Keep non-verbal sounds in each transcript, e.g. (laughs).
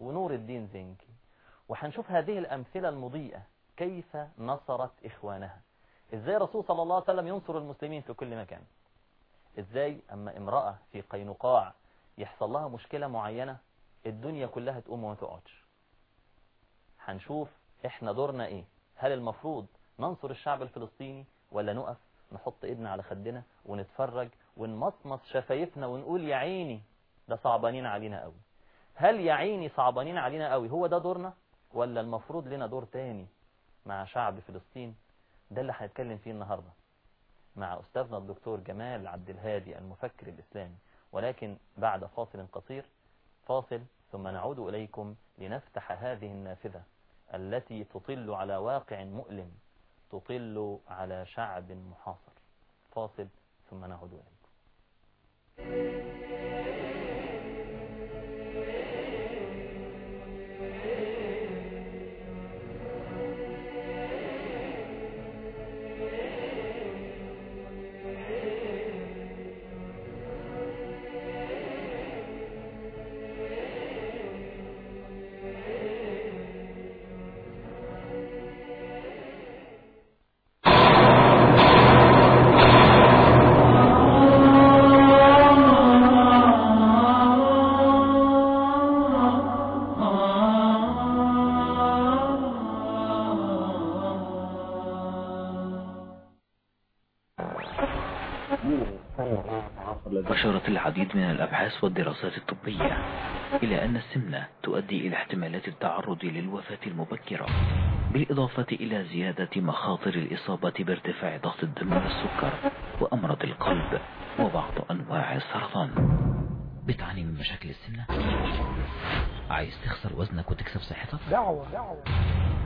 ونور الدين زنكي وهنشوف هذه الأمثلة المضيئة. كيف نصرت إخوانها؟ إزاي رسول صلى الله عليه وسلم ينصر المسلمين في كل مكان؟ إزاي أما امرأة في قينقاع يحصل لها مشكلة معينة الدنيا كلها تقوم وما تقعدش. هنشوف إحنا دورنا إيه؟ هل المفروض ننصر الشعب الفلسطيني ولا نقف نحط إيدنا على خدنا ونتفرج ونمصمص شفايفنا ونقول يا عيني ده صعبانين علينا قوي. هل يا عيني صعبانين علينا قوي هو ده دورنا ولا المفروض لنا دور تاني مع شعب فلسطين؟ ده اللي هنتكلم فيه النهاردة مع أستاذنا الدكتور جمال عبد الهادي المفكر الإسلامي. ولكن بعد فاصل قصير فاصل ثم نعود إليكم لنفتح هذه النافذة التي تطل على واقع مؤلم تطل على شعب محاصر. فاصل ثم نعود إليكم. والدراسات الطبية إلى أن السمنة تؤدي إلى احتمالات التعرض للوفاة المبكرة بالإضافة إلى زيادة مخاطر الإصابة بارتفاع ضغط الدم والسكر وأمراض القلب وبعض أنواع السرطان. بتعاني من مشاكل السمنة؟ عايز تخسر وزنك وتكسب صحتك؟ دعوة دعوة.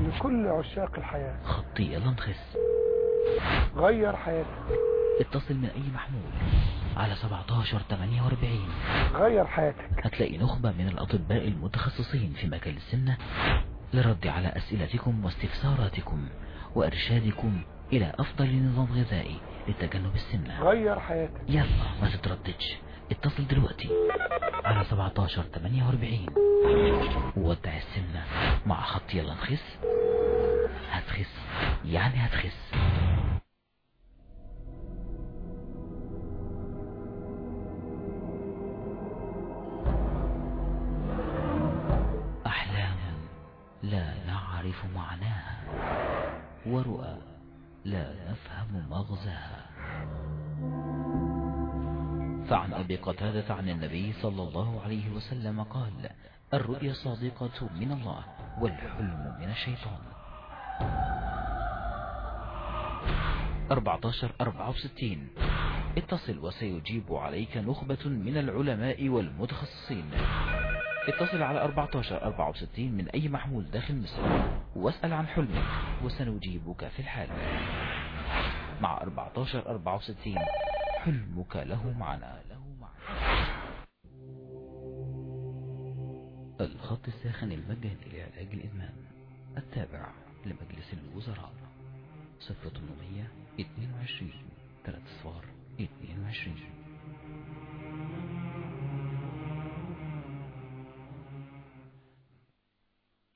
لكل عشاق الحياة. خطي يلا نخس غير حياتك. اتصل من أي محمول. على 17 48 غير حياتك. هتلاقي نخبة من الأطباء المتخصصين في مجال السمنة للرد على أسئلتكم واستفساراتكم وإرشادكم إلى أفضل نظام غذائي لتجنب السمنة غير حياتك. يلا ما تترددش. اتصل دلوقتي على 17 48 وودع السمنة مع خط يلا نخس هتخس يعني هتخس. لا نعرف معناها. ورؤى لا نفهم مغزاها. فعن أبي قتادة عن النبي صلى الله عليه وسلم قال الرؤيا صادقة من الله والحلم من الشيطان. 14 64 اتصل وسيجيب عليك نخبة من العلماء والمتخصصين. اتصل على 14 64 من أي محمول داخل مصر واسأل عن حلمك وسنجيبك في الحال. مع 14 64 حلمك له معنى. له معنى الخط الساخن المجاني لعلاج الإدمان التابع لمجلس الوزراء. 0800 22 3 صفار 22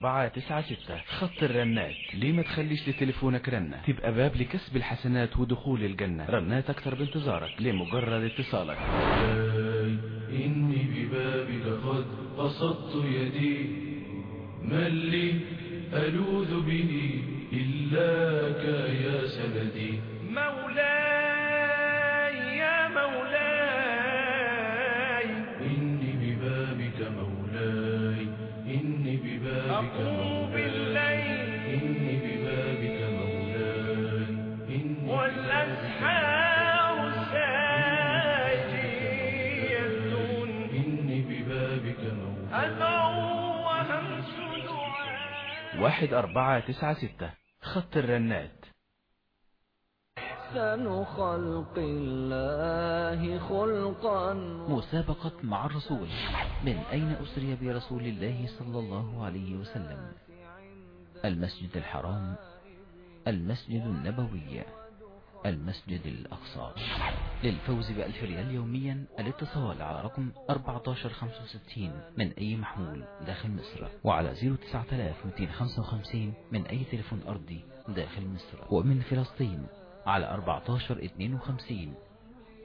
أربعة تسعة ستة. خط الرنات. ليه ما تخليش لتليفونك رنة؟ تبقى باب لكسب الحسنات ودخول الجنة. رنات أكتر بانتظارك. لمجرد اتصالك. إني ببابك قد بسطت يدي. من لي ألوذ به إلاك يا سندي. واحد أربعة تسعة ستة. خط الرنات. أحسن خلق الله خلقا. مسابقة مع الرسول. من أين أسري برسول الله صلى الله عليه وسلم؟ المسجد الحرام المسجد النبوي. المسجد الأقصى. للفوز بألف ريال يوميا الاتصال على رقم 1465 من أي محمول داخل مصر وعلى 09255 من أي تليفون أرضي داخل مصر. ومن فلسطين على 1452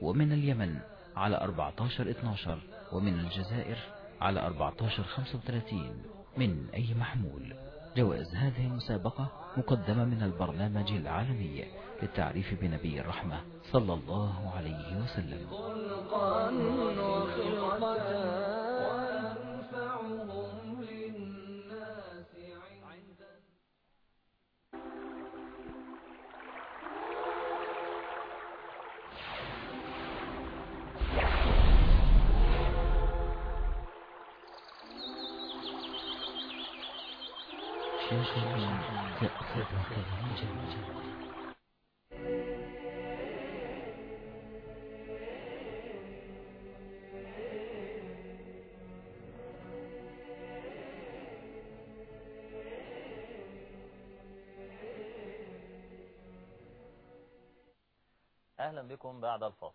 ومن اليمن على 1412 ومن الجزائر على 1435 من أي محمول. جوائز هذه المسابقة مقدمة من البرنامج العالمي للتعريف بنبي الرحمة صلى الله عليه وسلم. أهلا بكم بعد الفاصل.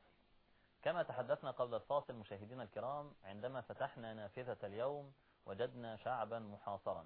كما تحدثنا قبل الفاصل مشاهدينا الكرام عندما فتحنا نافذة اليوم وجدنا شعبا محاصرا.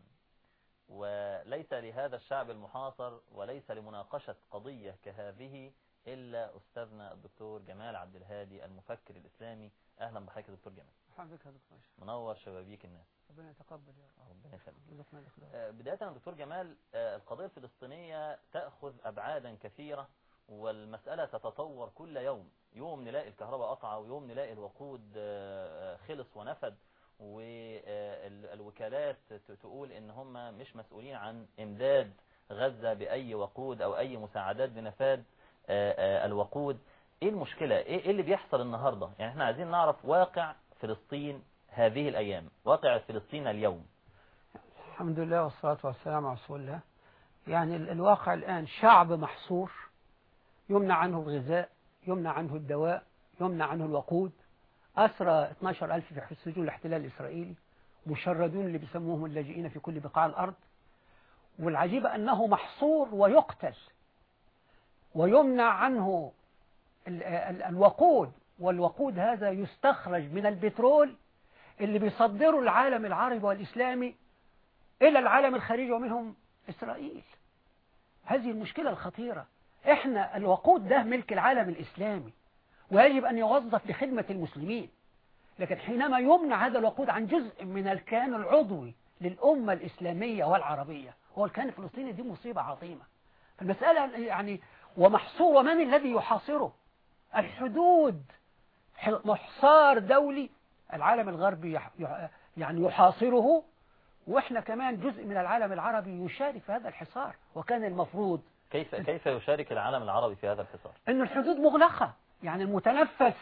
وليس لهذا الشعب المحاصر وليس لمناقشة قضية كهذه إلا أستاذنا الدكتور جمال عبد الهادي المفكر الإسلامي. أهلا بحضرتك يا دكتور جمال. الحمد لله دكتور. منور شبابيك الناس. ربنا يتقبل يا رب. ربنا يخليك. آه، بداية يا دكتور جمال آه، القضية الفلسطينية تأخذ أبعادا كثيرة والمسألة تتطور كل يوم. يوم نلاقي الكهرباء قطعة ويوم نلاقي الوقود آه، خلص ونفد. والوكالات تقول إن هم مش مسؤولين عن إمداد غزة بأي وقود أو أي مساعدات بنفاد آه، آه، الوقود. إيه المشكلة؟ إيه إيه اللي بيحصل النهاردة؟ يعني إحنا عايزين نعرف واقع فلسطين هذه الأيام واقع فلسطين اليوم. الحمد لله والصلاة والسلام على رسول الله. يعني ال- الواقع الآن شعب محصور يمنع عنه الغذاء يمنع عنه الدواء يمنع عنه الوقود. أسرى 12 ألف في سجون الاحتلال الإسرائيلي مشردون اللي بيسموهم اللاجئين في كل بقاع الأرض. والعجيب أنه محصور ويقتل ويمنع عنه ال- ال- الوقود والوقود هذا يستخرج من البترول اللي بيصدره العالم العربي والإسلامي إلى العالم الخارجي ومنهم إسرائيل. هذه المشكلة الخطيرة. إحنا الوقود ده ملك العالم الإسلامي. ويجب أن يوظف لخدمة المسلمين. لكن حينما يمنع هذا الوقود عن جزء من الكيان العضوي للأمة الإسلامية والعربية هو الكيان الفلسطيني دي مصيبة عظيمة. فالمسألة يعني ومحصور ومن الذي يحاصره؟ الحدود محصار دولي العالم الغربي يعني يحاصره. وإحنا كمان جزء من العالم العربي يشارك في هذا الحصار. وكان المفروض كيف كيف يشارك العالم العربي في هذا الحصار؟ أن الحدود مغلقة. يعني المتنفس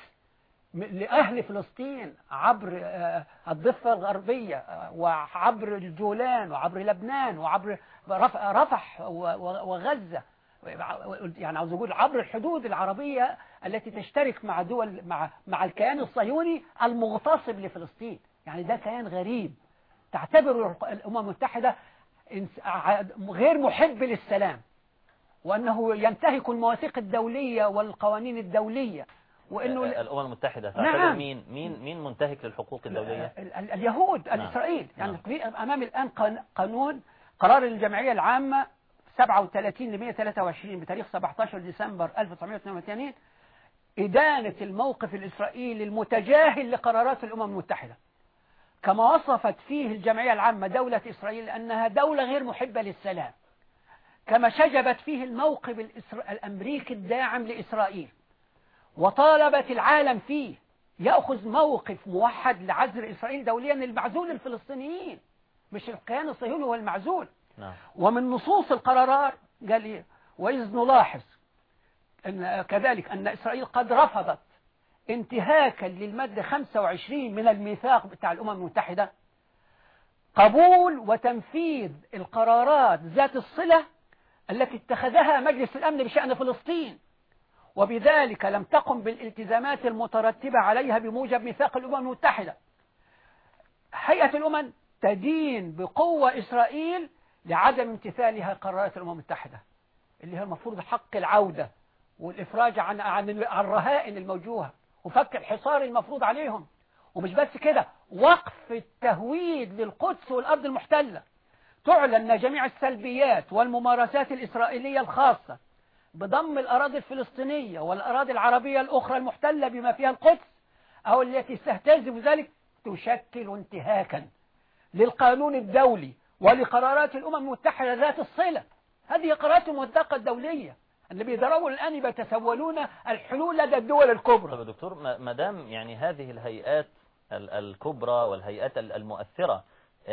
لأهل فلسطين عبر آه، الضفة الغربية آه، وعبر الجولان وعبر لبنان وعبر رف- رفح وغزة. يعني عاوز أقول عبر الحدود العربية التي تشترك مع دول مع مع الكيان الصهيوني المغتصب لفلسطين. يعني ده كيان غريب. تعتبر الأمم المتحدة غير محب للسلام. وأنه ينتهك المواثيق الدولية والقوانين الدولية وأنه آه، الأمم المتحدة تعتبر نعم. مين مين مين منتهك للحقوق الدولية ال- ال- اليهود نعم. الإسرائيل يعني نعم. الآن قان- قانون قرار الجمعية العامة 37 ل 123 بتاريخ 17 ديسمبر 1982 إدانة الموقف الإسرائيلي المتجاهل لقرارات الأمم المتحدة كما وصفت فيه الجمعية العامة دولة إسرائيل أنها دولة غير محبة للسلام كما شجبت فيه الموقف الأمريكي الداعم لإسرائيل. وطالبت العالم فيه يأخذ موقف موحد لعزل إسرائيل دوليا المعزول الفلسطينيين مش الكيان الصهيوني هو المعزول. نعم. ومن نصوص القرارات قال إيه وإذ نلاحظ أن كذلك أن إسرائيل قد رفضت انتهاكا للمادة 25 من الميثاق بتاع الأمم المتحدة قبول وتنفيذ القرارات ذات الصلة التي اتخذها مجلس الأمن بشأن فلسطين. وبذلك لم تقم بالالتزامات المترتبة عليها بموجب ميثاق الأمم المتحدة. هيئة الأمم تدين بقوة إسرائيل لعدم امتثالها قرارات الأمم المتحدة اللي هي المفروض حق العودة والإفراج عن عن الرهائن الموجوهة. وفك الحصار المفروض عليهم. ومش بس كده وقف التهويد للقدس والأرض المحتلة. تعلن جميع السلبيات والممارسات الإسرائيلية الخاصة بضم الأراضي الفلسطينية والأراضي العربية الأخرى المحتلة بما فيها القدس أو التي تستهزئ ذلك تشكل انتهاكا للقانون الدولي ولقرارات الأمم المتحدة ذات الصلة. هذه قرارات الموثقة الدولية اللي بيدروا الآن يتسولون الحلول لدى الدول الكبرى. دكتور ما دام يعني هذه الهيئات ال- الكبرى والهيئات ال- المؤثرة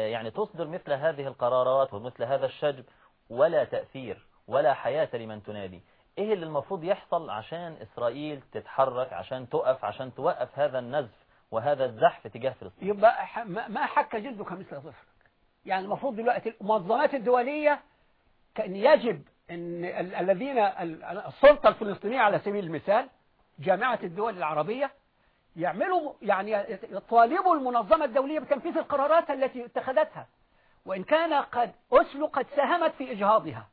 يعني تصدر مثل هذه القرارات ومثل هذا الشجب ولا تأثير ولا حياة لمن تنادي. إيه اللي المفروض يحصل عشان إسرائيل تتحرك عشان تقف عشان توقف هذا النزف وهذا الزحف تجاه فلسطين؟ يبقى ما حك جلدك مثل ظفرك يعني المفروض دلوقتي المنظمات الدولية كان يجب إن ال- الذين ال- السلطة الفلسطينية على سبيل المثال جامعة الدول العربية يعملوا يعني يطالبوا المنظمة الدولية بتنفيذ القرارات التي اتخذتها. وإن كان قد أسلو قد ساهمت في إجهاضها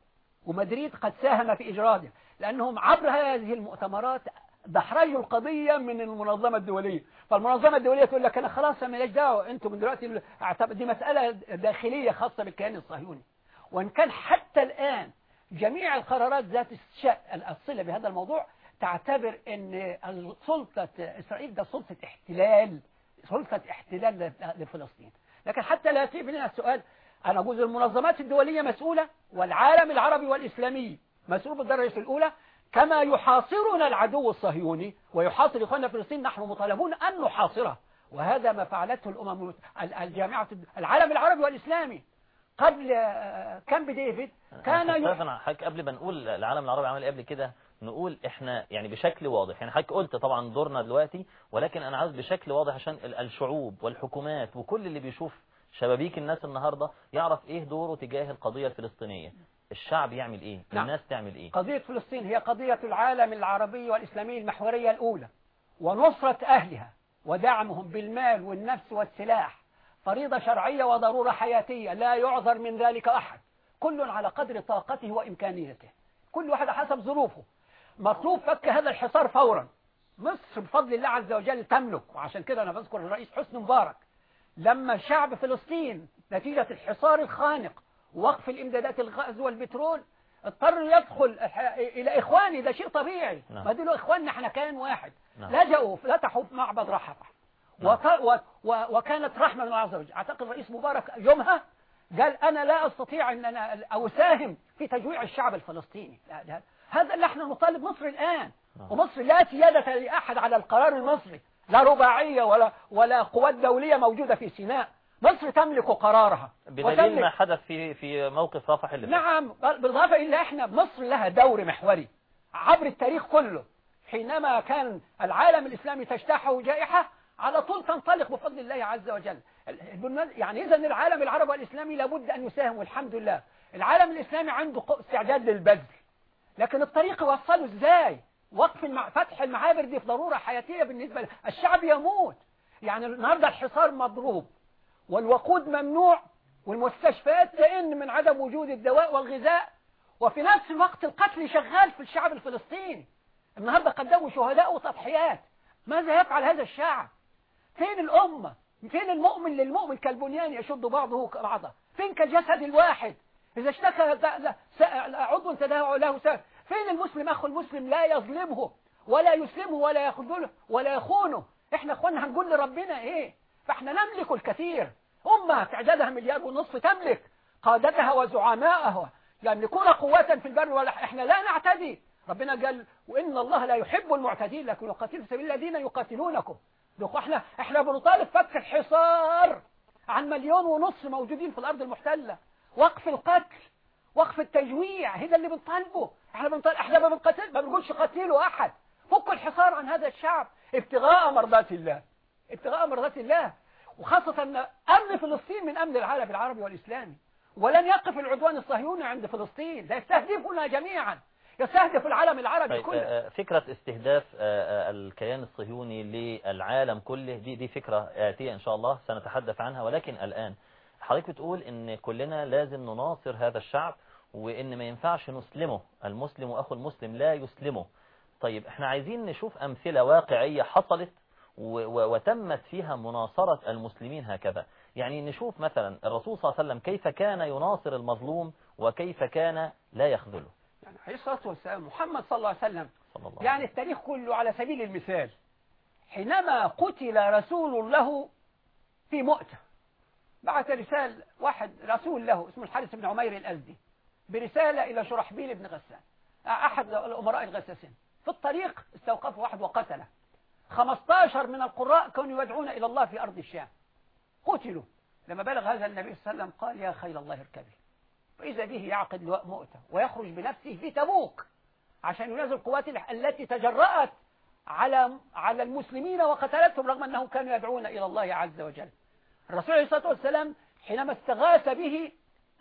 ومدريد قد ساهم في إجرادها لأنهم عبر هذه المؤتمرات دحرجوا القضية من المنظمة الدولية. فالمنظمة الدولية تقول لك أنا خلاص ما ليش دعوة؟ أنتم دلوقتي دي مسألة داخلية خاصة بالكيان الصهيوني. وإن كان حتى الآن جميع القرارات ذات الصلة بهذا الموضوع تعتبر أن سلطة إسرائيل ده سلطة احتلال سلطة احتلال لفلسطين. لكن حتى لا يأتي بنا السؤال أنا أقول المنظمات الدولية مسؤولة والعالم العربي والإسلامي مسؤول بالدرجة الأولى كما يحاصرنا العدو الصهيوني ويحاصر إخواننا فلسطين نحن مطالبون أن نحاصره. وهذا ما فعلته الأمم ال- الجامعة العالم العربي والإسلامي. قبل آه، كامب ديفيد كان يح- حضرتك قبل ما نقول العالم العربي عمل إيه قبل كده؟ نقول إحنا يعني بشكل واضح. يعني حضرتك قلت طبعا دورنا دلوقتي ولكن أنا عاوز بشكل واضح عشان ال- الشعوب والحكومات وكل اللي بيشوف شبابيك الناس النهارده يعرف إيه دوره تجاه القضية الفلسطينية. الشعب يعمل إيه؟ نعم. الناس تعمل إيه؟ قضية فلسطين هي قضية العالم العربي والإسلامي المحورية الأولى. ونصرة أهلها ودعمهم بالمال والنفس والسلاح فريضة شرعية وضرورة حياتية لا يعذر من ذلك أحد. كل على قدر طاقته وإمكانيته. كل واحد حسب ظروفه. مطلوب فك هذا الحصار فورا مصر بفضل الله عز وجل تملك وعشان كده أنا بذكر الرئيس حسني مبارك لما شعب فلسطين نتيجة الحصار الخانق وقف الإمدادات الغاز والبترول اضطر يدخل إلى إخواني ده شيء طبيعي نعم. ما دول إخواننا إحنا كان واحد نعم. لجأوا فتحوا معبد رحفة نعم. وط- و- و- وكانت رحمة من الله عز وجل أعتقد الرئيس مبارك يومها قال أنا لا أستطيع أن أنا أساهم في تجويع الشعب الفلسطيني. هذا اللي إحنا نطالب مصر الآن. نعم. ومصر لا سيادة لأحد على القرار المصري. لا رباعية ولا ولا قوات دولية موجودة في سيناء. مصر تملك قرارها. بدليل ما حدث في في موقف رفح اللي. نعم بالإضافة إلا إحنا مصر لها دور محوري. عبر التاريخ كله حينما كان العالم الإسلامي تجتاحه جائحة على طول تنطلق بفضل الله عز وجل. يعني إذا العالم العربي والإسلامي لابد أن يساهم والحمد لله. العالم الإسلامي عنده استعداد للبذل. لكن الطريق يوصله إزاي؟ وقف المع... فتح المعابر دي في ضرورة حياتية بالنسبة ل... الشعب يموت. يعني النهاردة الحصار مضروب والوقود ممنوع والمستشفيات تئن من عدم وجود الدواء والغذاء. وفي نفس الوقت القتل شغال في الشعب الفلسطيني. النهاردة قدموا شهداء وتضحيات. ماذا يفعل هذا الشعب؟ فين الأمة؟ فين المؤمن للمؤمن؟ كالبنيان يشد بعضه بعضا فين كجسد الواحد؟ إذا اشتكى عضو تداعى له سبب فين المسلم أخو المسلم لا يظلمه ولا يسلمه ولا يخذله ولا يخونه؟ إحنا أخوانا هنقول لربنا إيه؟ فإحنا نملك الكثير. أمة تعدادها مليار ونصف تملك. قادتها وزعماءها. يملكون قوة في البر والبحر إحنا لا نعتدي. ربنا قال وإن الله لا يحب المعتدين لكن يقاتل في سبيل الذين يقاتلونكم. دوك إحنا إحنا بنطالب فك الحصار عن مليون ونصف موجودين في الأرض المحتلة. وقف القتل وقف التجويع هذا اللي بنطالبه. إحنا بنطالب إحنا ما بنقتل ما بنقولش قتلوا أحد. فكوا الحصار عن هذا الشعب. ابتغاء مرضات الله ابتغاء مرضات الله. وخاصة أن أمن فلسطين من أمن العالم العربي والإسلامي. ولن يقف العدوان الصهيوني عند فلسطين. ده يستهدفنا جميعا. يستهدف العالم العربي طيب كله. آه، فكرة استهداف آه، آه، الكيان الصهيوني للعالم كله دي دي فكرة آتية إن شاء الله سنتحدث عنها. ولكن الآن حضرتك بتقول إن كلنا لازم نناصر هذا الشعب وإن ما ينفعش نسلمه. المسلم أخو المسلم لا يسلمه طيب إحنا عايزين نشوف أمثلة واقعية حصلت وتمت فيها مناصرة المسلمين هكذا. يعني نشوف مثلا الرسول صلى الله عليه وسلم كيف كان يناصر المظلوم وكيف كان لا يخذله. يعني عليه الصلاة والسلام محمد صلى الله عليه وسلم صلى الله يعني التاريخ كله على سبيل المثال حينما قتل رسول له في مؤتة بعث رسالة واحد رسول له اسمه الحارث بن عمير الأزدي برسالة إلى شرحبيل بن غسان أحد الأمراء الغساسين. في الطريق استوقفه واحد وقتله. 15 من القراء كانوا يدعون إلى الله في أرض الشام. قتلوا. لما بلغ هذا النبي صلى الله عليه وسلم قال يا خيل الله اركبي فإذا به يعقد لواء مؤتة ويخرج بنفسه في تبوك عشان ينازل القوات التي تجرأت على على المسلمين وقتلتهم رغم أنهم كانوا يدعون إلى الله عز وجل. الرسول عليه الصلاة والسلام حينما استغاث به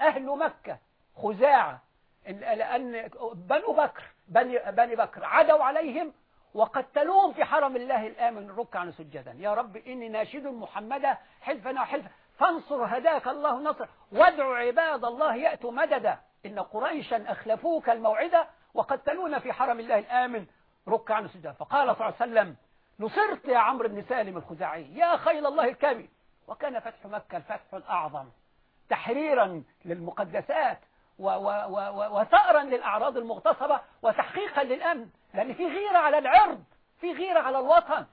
أهل مكة خزاعة لأن بنو بكر بني, بني بكر عدوا عليهم وقتلوهم في حرم الله الآمن ركعا سجدا. يا رب إني ناشد محمدا حلفنا وحلف فانصر هداك الله نصر. وادع عباد الله يأتوا مددا. إن قريشا أخلفوك الموعدة وقتلونا في حرم الله الآمن ركعا سجدا. فقال صلى الله عليه وسلم نصرت يا عمرو بن سالم الخزاعي. يا خيل الله الكبي وكان فتح مكة الفتح الأعظم تحريرا للمقدسات وثأرا للأعراض المغتصبة وتحقيقا للأمن لأن في غيرة على العرض في غيرة على الوطن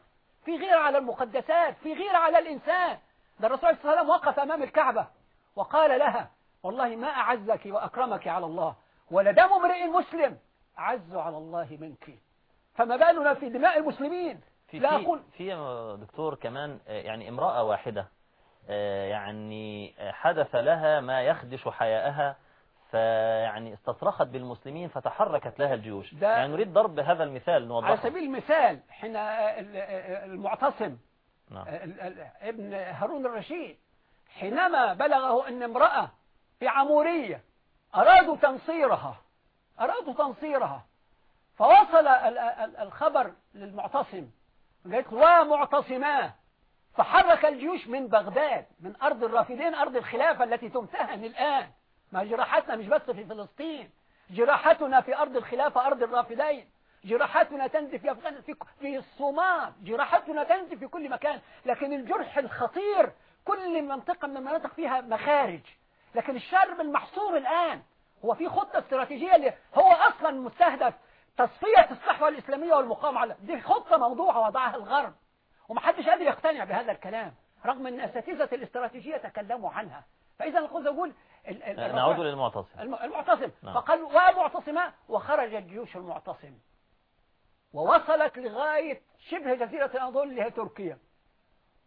في غيرة على المقدسات في غيرة على الإنسان. ده الرسول صلى الله عليه وسلم وقف أمام الكعبة وقال لها والله ما أعزك وأكرمك على الله ولدم امرئ مسلم أعز على الله منك. فما بالنا في دماء المسلمين؟ في لا في, أقول في دكتور كمان آه، يعني امرأة واحدة يعني آه، حدث لها ما يخدش حياءها فيعني استصرخت بالمسلمين فتحركت لها الجيوش. يعني نريد ضرب هذا المثال على نوضحه سبيل المثال حين ال- المعتصم نعم. ابن هارون الرشيد حينما بلغه أن امرأة في عمورية أرادوا تنصيرها أرادوا تنصيرها فوصل ال- ال- الخبر للمعتصم قالت له ومعتصما فحرك الجيوش من بغداد من أرض الرافدين أرض الخلافة التي تمتهن الآن. ما جراحتنا مش بس في فلسطين جراحتنا في أرض الخلافة أرض الرافدين. جراحتنا تنزف في أفغانستان في الصومال. جراحتنا تنزف في كل مكان. لكن الجرح الخطير كل منطقة من المناطق فيها مخارج. لكن الشرب المحصور الآن هو في خطة استراتيجية اللي هو أصلا مستهدف. تصفية الصحوة الإسلامية والمقاومة على دي خطة موضوعة وضعها الغرب. ومحدش قادر يقتنع بهذا الكلام رغم أن أساتذة الاستراتيجية تكلموا عنها. فإذا الخوذ آه، نعود للمعتصم الم- المعتصم. نعم. فقال ومعتصما وخرجت جيوش المعتصم. ووصلت لغاية شبه جزيرة الأناضول اللي هي تركيا.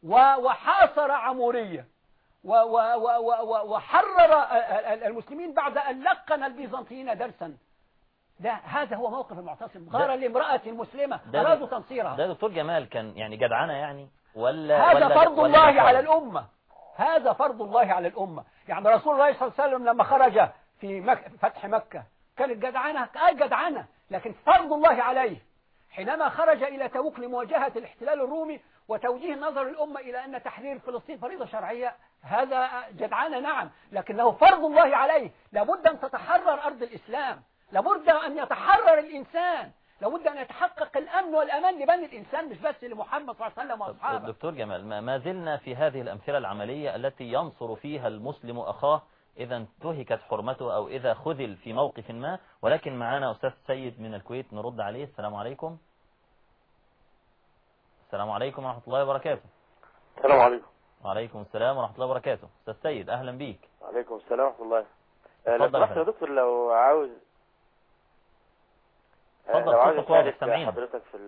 وحاصر و- وحرر ال- ال- المسلمين بعد أن لقن البيزنطيين درسا. ده هذا هو موقف المعتصم. غار لامرأة مسلمة. أرادوا تنصيرها. ده دكتور جمال كان يعني جدعنة يعني؟ ولا هذا ولا فرض ولا الله؟ على الأمة. هذا فرض الله على الأمة. يعني رسول الله صلى الله عليه وسلم لما خرج في مك... فتح مكة كانت جدعنة آه جدعنة لكن فرض الله عليه. حينما خرج إلى تبوك لمواجهة الاحتلال الرومي وتوجيه نظر الأمة إلى أن تحرير فلسطين فريضة شرعية هذا جدعانة نعم. لكنه فرض الله عليه. لابد أن تتحرر أرض الإسلام. لابد أن يتحرر الإنسان. لابد أن يتحقق الأمن والأمان لبني الإنسان مش بس لمحمد صلى الله عليه وسلم وأصحابه. دكتور جمال ما- زلنا في هذه الأمثلة العملية التي ينصر فيها المسلم أخاه إذا انتهكت حرمته أو إذا خذل في موقف ما. ولكن معنا أستاذ سيد من الكويت نرد عليه. السلام عليكم. السلام عليكم ورحمة الله وبركاته. السلام عليكم. وعليكم السلام ورحمة الله وبركاته. أستاذ سيد أهلا بيك. وعليكم السلام ورحمة الله. لو سمحت يا. دكتور لو عاوز اتفضل، صوتك واضح،. حضرتك في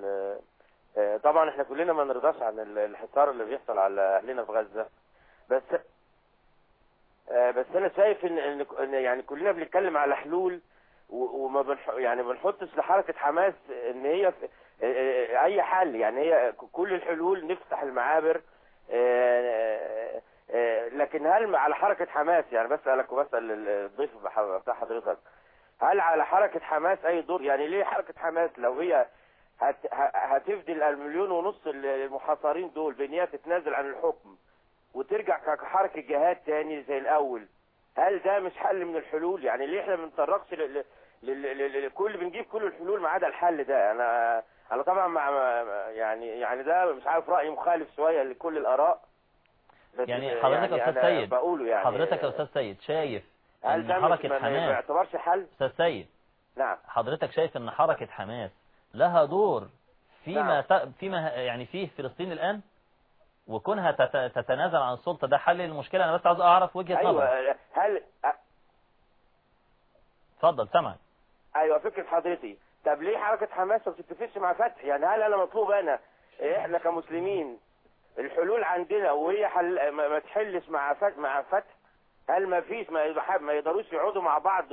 آه، طبعا إحنا كلنا ما نرضاش عن ال- الحصار اللي بيحصل على أهلنا في غزة. بس آه، بس أنا شايف ان يعني كلنا بنتكلم على حلول وما بنح يعني ما بنحطش لحركة حماس إن هي آه، أي حل. يعني هي كل الحلول نفتح المعابر لكن هل على حركة حماس؟ يعني بسألك وبسأل الضيف بتاع حضرتك. هل على حركة حماس أي دور؟ يعني ليه حركة حماس لو هي هت هتفدي المليون ونص المحاصرين دول هي تتنازل عن الحكم وترجع كحركة جهاد تاني زي الأول هل ده مش حل من الحلول؟ يعني ليه إحنا ما بنتطرقش ل- ل- لل- لكل بنجيب كل الحلول ما عدا الحل ده؟ أنا أنا طبعا مع يعني يعني ده مش عارف رأيي مخالف شوية لكل الآراء بس يعني حضرتك يا أستاذ أنا سيد بقوله يعني. حضرتك يا أستاذ سيد شايف هل ده حركة ما- ما حماس. يعتبرش حل؟ أستاذ سيد نعم. حضرتك شايف إن حركة حماس لها دور فيما نعم. ت... فيما يعني فيه فلسطين الآن؟ وكونها تت... تتنازل عن السلطة ده حل للمشكلة أنا بس عاوز أعرف وجهة نظرك. أيوه هل اتفضل سامعك. أيوه فكرة حضرتي. طب ليه حركة حماس ما بتتفقش مع فتح؟ يعني هل أنا مطلوب أنا؟ إحنا كمسلمين الحلول عندنا وهي حل ما ما تحلش مع فتح مع فتح؟ هل ما فيش ما يقدروش يقعدوا مع بعض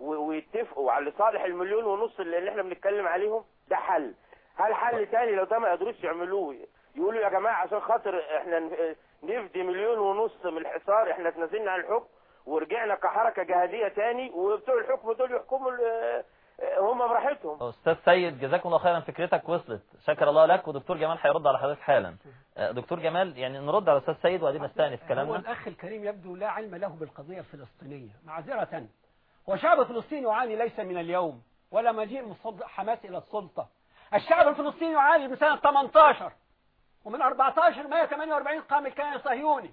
ويتفقوا على صالح المليون ونص اللي إحنا بنتكلم عليهم؟ ده حل. هل حل تاني لو ده ما قدروش يعملوه؟ يقولوا يا جماعة عشان خاطر إحنا نفدي مليون ونص من الحصار إحنا تنازلنا عن الحكم ورجعنا كحركة جهادية تاني وبتوع الحكم دول يحكموا هم براحتهم. أستاذ سيد جزاكم الله خيرا فكرتك وصلت. شكر الله لك ودكتور جمال هيرد على حضرتك حالا. آه، دكتور جمال يعني نرد على أستاذ سيد وبعدين نستأنف هو كلامنا. الأخ الكريم يبدو لا علم له بالقضية الفلسطينية. معذرة. هو شعب فلسطين يعاني ليس من اليوم ولا مجيء مصد- حماس إلى السلطة. الشعب الفلسطيني يعاني من سنة 18 ومن 14 148 قام الكيان الصهيوني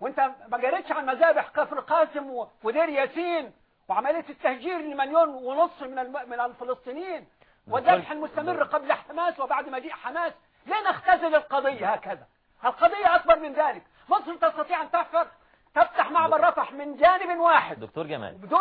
وأنت ما جريتش عن مذابح كفر قاسم ودير ياسين؟ وعملية التهجير لمليون ونص من من الفلسطينيين والذبح المستمر قبل حماس وبعد مجيء حماس. ليه نختزل القضية هكذا. القضية أكبر من ذلك. مصر تستطيع أن تحفر؟ تفتح معبر رفح من جانب واحد. دكتور جمال. بدون.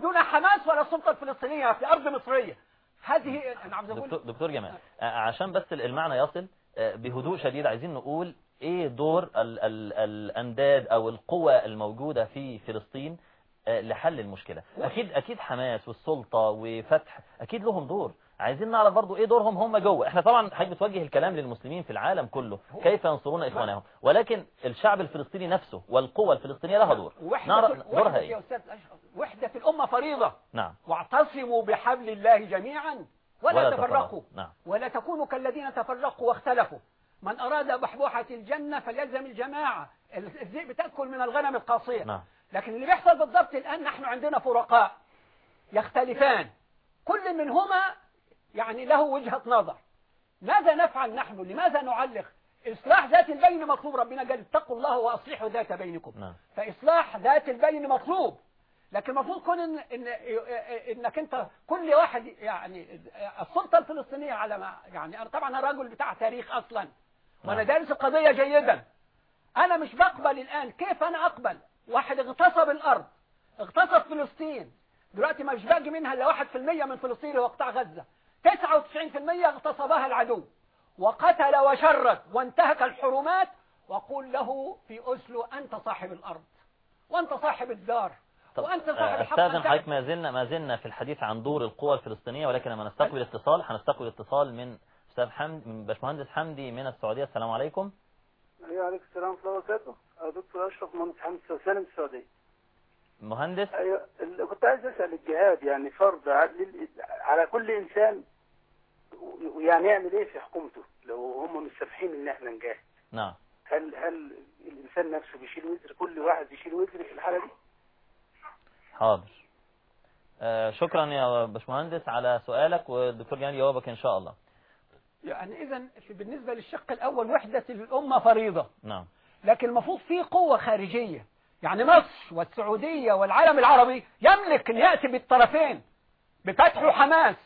دون حماس ولا السلطة الفلسطينية في أرض مصرية. هذه أنا عاوز دكتور, أقول دكتور جمال آه، عشان بس المعنى يصل بهدوء شديد عايزين نقول إيه دور ال ال الأنداد أو القوى الموجودة في فلسطين لحل المشكلة. أكيد أكيد حماس والسلطة وفتح أكيد لهم دور. عايزين نعرف برضو إيه دورهم هم جوه. إحنا طبعا حضرتك بتوجه الكلام للمسلمين في العالم كله. كيف ينصرون إخوانهم؟ ولكن الشعب الفلسطيني نفسه والقوى الفلسطينية لها دور. وحدة نعرف دورها أشرف وحدة الأمة فريضة. نعم. واعتصموا بحبل الله جميعا. ولا, ولا تفرقوا. تفرقوا. نعم. ولا تكونوا كالذين تفرقوا واختلفوا. من أراد بحبوحة الجنة فليلزم الجماعة. الذئب تأكل من الغنم القاصية. نعم. لكن اللي بيحصل بالضبط الآن نحن عندنا فرقاء يختلفان. كل منهما يعني له وجهة نظر. ماذا نفعل نحن؟ لماذا نعلق؟ إصلاح ذات البين مطلوب. ربنا قال اتقوا الله وأصلحوا ذات بينكم. نعم. فإصلاح ذات البين مطلوب. لكن المفروض كون إن إن إنك أنت كل واحد يعني السلطة الفلسطينية على ما يعني أنا طبعا أنا راجل بتاع تاريخ أصلا. وأنا نعم. دارس القضية جيدا. أنا مش بقبل الآن. كيف أنا أقبل؟ واحد اغتصب الأرض اغتصب فلسطين. دلوقتي مش باقي منها إلا واحد في المية من فلسطين هو قطاع غزة. 99% اغتصبها العدو. وقتل وشرد وانتهك الحرمات وقل له في أسلو أنت صاحب الأرض وأنت صاحب الدار طب وأنت صاحب الحق. أستاذن أن حضرتك ما زلنا ما زلنا في الحديث عن دور القوى الفلسطينية ولكن لما نستقبل اتصال هنستقبل اتصال من أستاذ حمد من باشمهندس حمدي من السعودية. السلام عليكم. أيوه عليكم السلام ورحمة الله وبركاته. أنا دكتور أشرف مهندس حمد سالم السعودية. مهندس؟ أيوه كنت عايز أسأل الجهاد يعني فرض على على كل إنسان يعني يعمل إيه في حكومته؟ لو هم مش سامحين إن إحنا نجاهد. نعم. هل هل الإنسان نفسه بيشيل وزر؟ كل واحد يشيل وزر في الحالة دي؟ حاضر. آه شكرا يا باشمهندس على سؤالك والدكتور جمال يجاوبك إن شاء الله. يعني إذا بالنسبة للشق الأول وحدة الأمة فريضة. نعم. لكن المفروض في قوة خارجية. يعني مصر والسعودية والعالم العربي يملك أن يأتي بالطرفين بفتح حماس.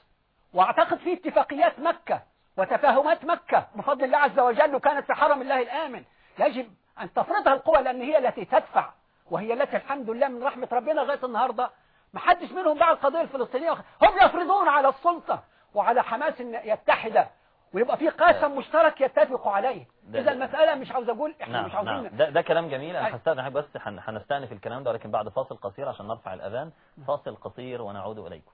وأعتقد في اتفاقيات مكة وتفاهمات مكة بفضل الله عز وجل وكانت في حرم الله الآمن. يجب أن تفرضها القوى لأن هي التي تدفع وهي التي الحمد لله من رحمة ربنا لغاية النهاردة. ما حدش منهم باع القضية الفلسطينية هم يفرضون على السلطة وعلى حماس يتحد ويبقى في قاسم مشترك يتفقوا عليه. إذا المسألة مش عاوز أقول إحنا نعم مش عاوزين نعم ده, ده كلام جميل. أنا أي. هستأذن حضرتك بس هن- هنستأنف الكلام ده ولكن بعد فاصل قصير عشان نرفع الأذان. فاصل قصير ونعود إليكم.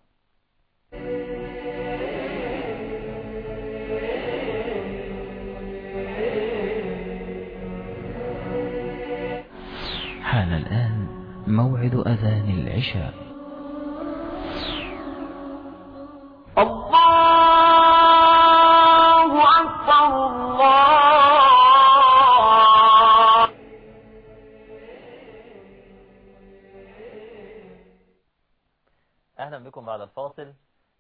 حان الآن موعد أذان العشاء. الله بعد الفاصل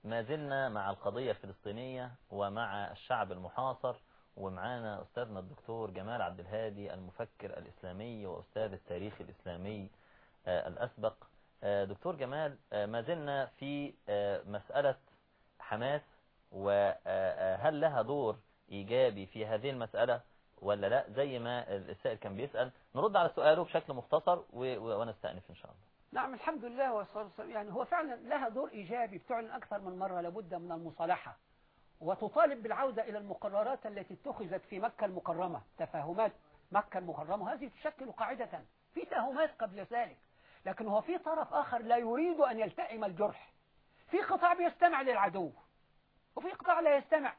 ما زلنا مع القضية الفلسطينية ومع الشعب المحاصر ومعانا أستاذنا الدكتور جمال عبد الهادي المفكر الإسلامي وأستاذ التاريخ الإسلامي آه، الأسبق. آه، دكتور جمال آه، ما زلنا في مسألة حماس وهل لها دور إيجابي في هذه المسألة ولا لا؟ زي ما السائل كان بيسأل. نرد على سؤاله بشكل مختصر ونستأنف إن شاء الله. نعم الحمد لله والصلاة والسلام. يعني هو فعلا لها دور إيجابي بتعلن أكثر من مرة لابد من المصالحة. وتطالب بالعودة إلى المقررات التي اتخذت في مكة المكرمة. تفاهمات مكة المكرمة هذه تشكل قاعدة في تهمات قبل ذلك. لكن هو في طرف آخر لا يريد أن يلتئم الجرح. في قطاع بيستمع للعدو وفي قطاع لا يستمع.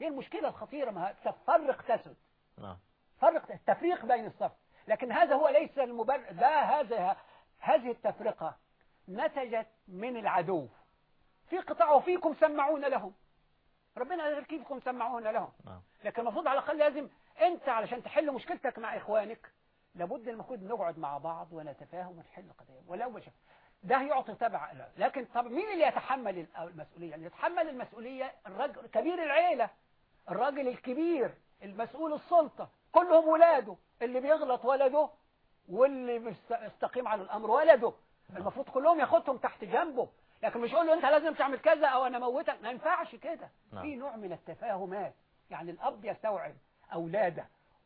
هي المشكلة الخطيرة ما تفرق تسد نعم. فرق التفريق بين الصف. لكن هذا هو ليس المبرر لا هذا هذه التفرقة نتجت من العدو. في قطاع وفيكم سمعون لهم. ربنا قال فيكم سمعون لهم. نعم. لكن المفروض على الأقل لازم أنت علشان تحل مشكلتك مع إخوانك لابد المفروض نقعد مع بعض ونتفاهم ونحل قضية ولو بشكل ده يعطي تبع. لكن طب مين اللي يتحمل ال- المسؤولية؟ اللي يتحمل المسؤولية الرجل كبير العيلة. الراجل الكبير المسؤول السلطة. كلهم ولاده. اللي بيغلط ولده واللي بيستقيم على الأمر ولده. المفروض كلهم ياخدهم تحت جنبه. لكن مش يقول له أنت لازم تعمل كذا أو أنا موتك. ما ينفعش كده. نعم. في نوع من التفاهمات. يعني الأب يستوعب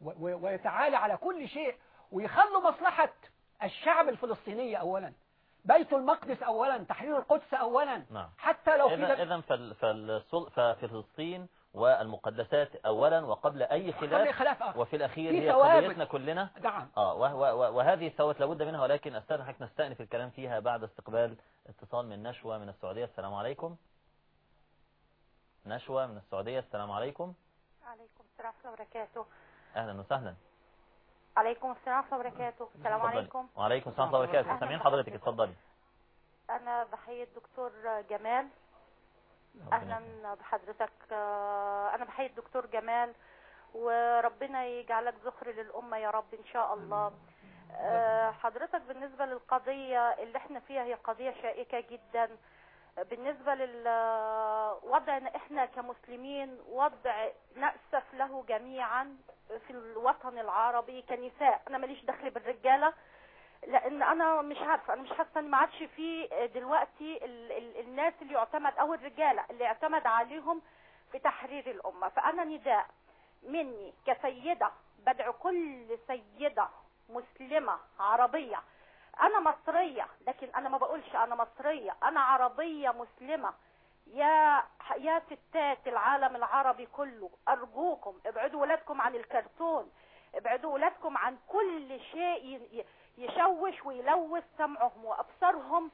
و- ويتعالى على كل شيء ويخلوا مصلحة الشعب الفلسطيني اولا. بيت المقدس اولا. تحرير القدس اولا. نعم. حتى لو في إذا فال- فالسل- ففلسطين والمقدسات أولا وقبل أي خلاف خلاف آخر. وفي الأخير هي. قضيتنا كلنا. نعم. آه وهذه الثوابت لابد منها ولكن أستاذنك نستأنف الكلام فيها بعد استقبال اتصال من نشوى من السعودية. السلام عليكم. نشوى من السعودية. السلام عليكم. عليكم السلام ورحمة الله وبركاته. أهلا وسهلا. عليكم السلام ورحمة الله وبركاته. السلام. عليكم. وعليكم السلام ورحمة الله وبركاته. سامعين حضرتك. اتفضلي. أنا بحيي الدكتور جمال. أهلا بحضرتك آه، أنا بحيي الدكتور جمال وربنا يجعلك ذخر للأمة يا رب إن شاء الله. آه، حضرتك بالنسبة للقضية اللي إحنا فيها هي قضية شائكة جدا. بالنسبة للوضع إحنا كمسلمين وضع نأسف له جميعا في الوطن العربي كنساء. أنا ماليش دخل أنا مش عارفة أنا مش حاسة ان ما عادش في دلوقتي ال ال الناس اللي يعتمد أو الرجالة اللي يعتمد عليهم في تحرير الأمة. فأنا نداء مني كسيدة بدعو كل سيدة مسلمة عربية. أنا مصرية لكن أنا ما بقولش أنا مصرية أنا عربية مسلمة. يا يا ستات العالم العربي كله أرجوكم ابعدوا ولادكم عن الكرتون ابعدوا ولادكم عن كل شيء يشوش ويلوث سمعهم وابصارهم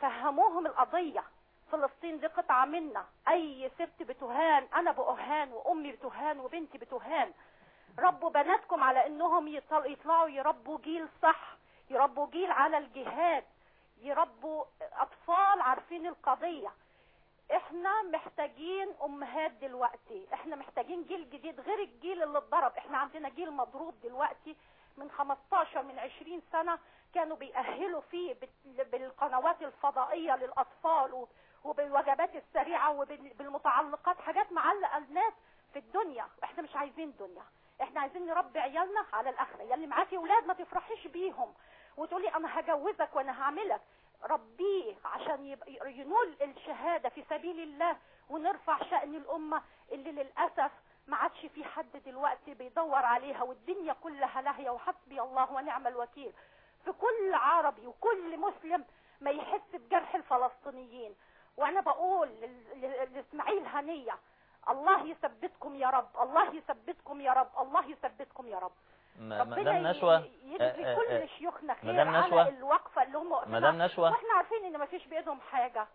فهموهم القضية. فلسطين دي قطعة منا. أي ست بتهان أنا بأهان وأمي بتهان وبنتي بتهان. ربوا بناتكم على إنهم يطل- يطلعوا يربوا جيل صح يربوا جيل على الجهاد يربوا أطفال عارفين القضية. إحنا محتاجين أمهات دلوقتي. إحنا محتاجين جيل جديد غير الجيل اللي اتضرب. إحنا عندنا جيل مضروب دلوقتي. من 15 من 20 سنة كانوا بيأهلوا فيه بال- بالقنوات الفضائية للأطفال وبالوجبات السريعة وبالمتعلقات حاجات معلقة الناس في الدنيا. إحنا مش عايزين دنيا. إحنا عايزين نربي عيالنا على الآخرة. يلي معاكي ولاد ما تفرحيش بيهم. وتقولي أنا هجوزك وأنا هعملك. ربيه عشان ينول الشهادة في سبيل الله ونرفع شأن الأمة اللي للأسف ما عادش في حد دلوقتي بيدور عليها والدنيا كلها لاهية وحسبي الله ونعم الوكيل. في كل عربي وكل مسلم ما يحس بجرح الفلسطينيين. وأنا بقول لإسماعيل هنية الله يثبتكم يا رب الله يثبتكم يا رب الله يثبتكم يا رب. مدام نشوى يجزي آه، آه، كل آه، شيوخنا خير مدام على نشوى الوقفة اللي هم. مدام نشوى. وإحنا عارفين إن مفيش بإيدهم حاجة. آه،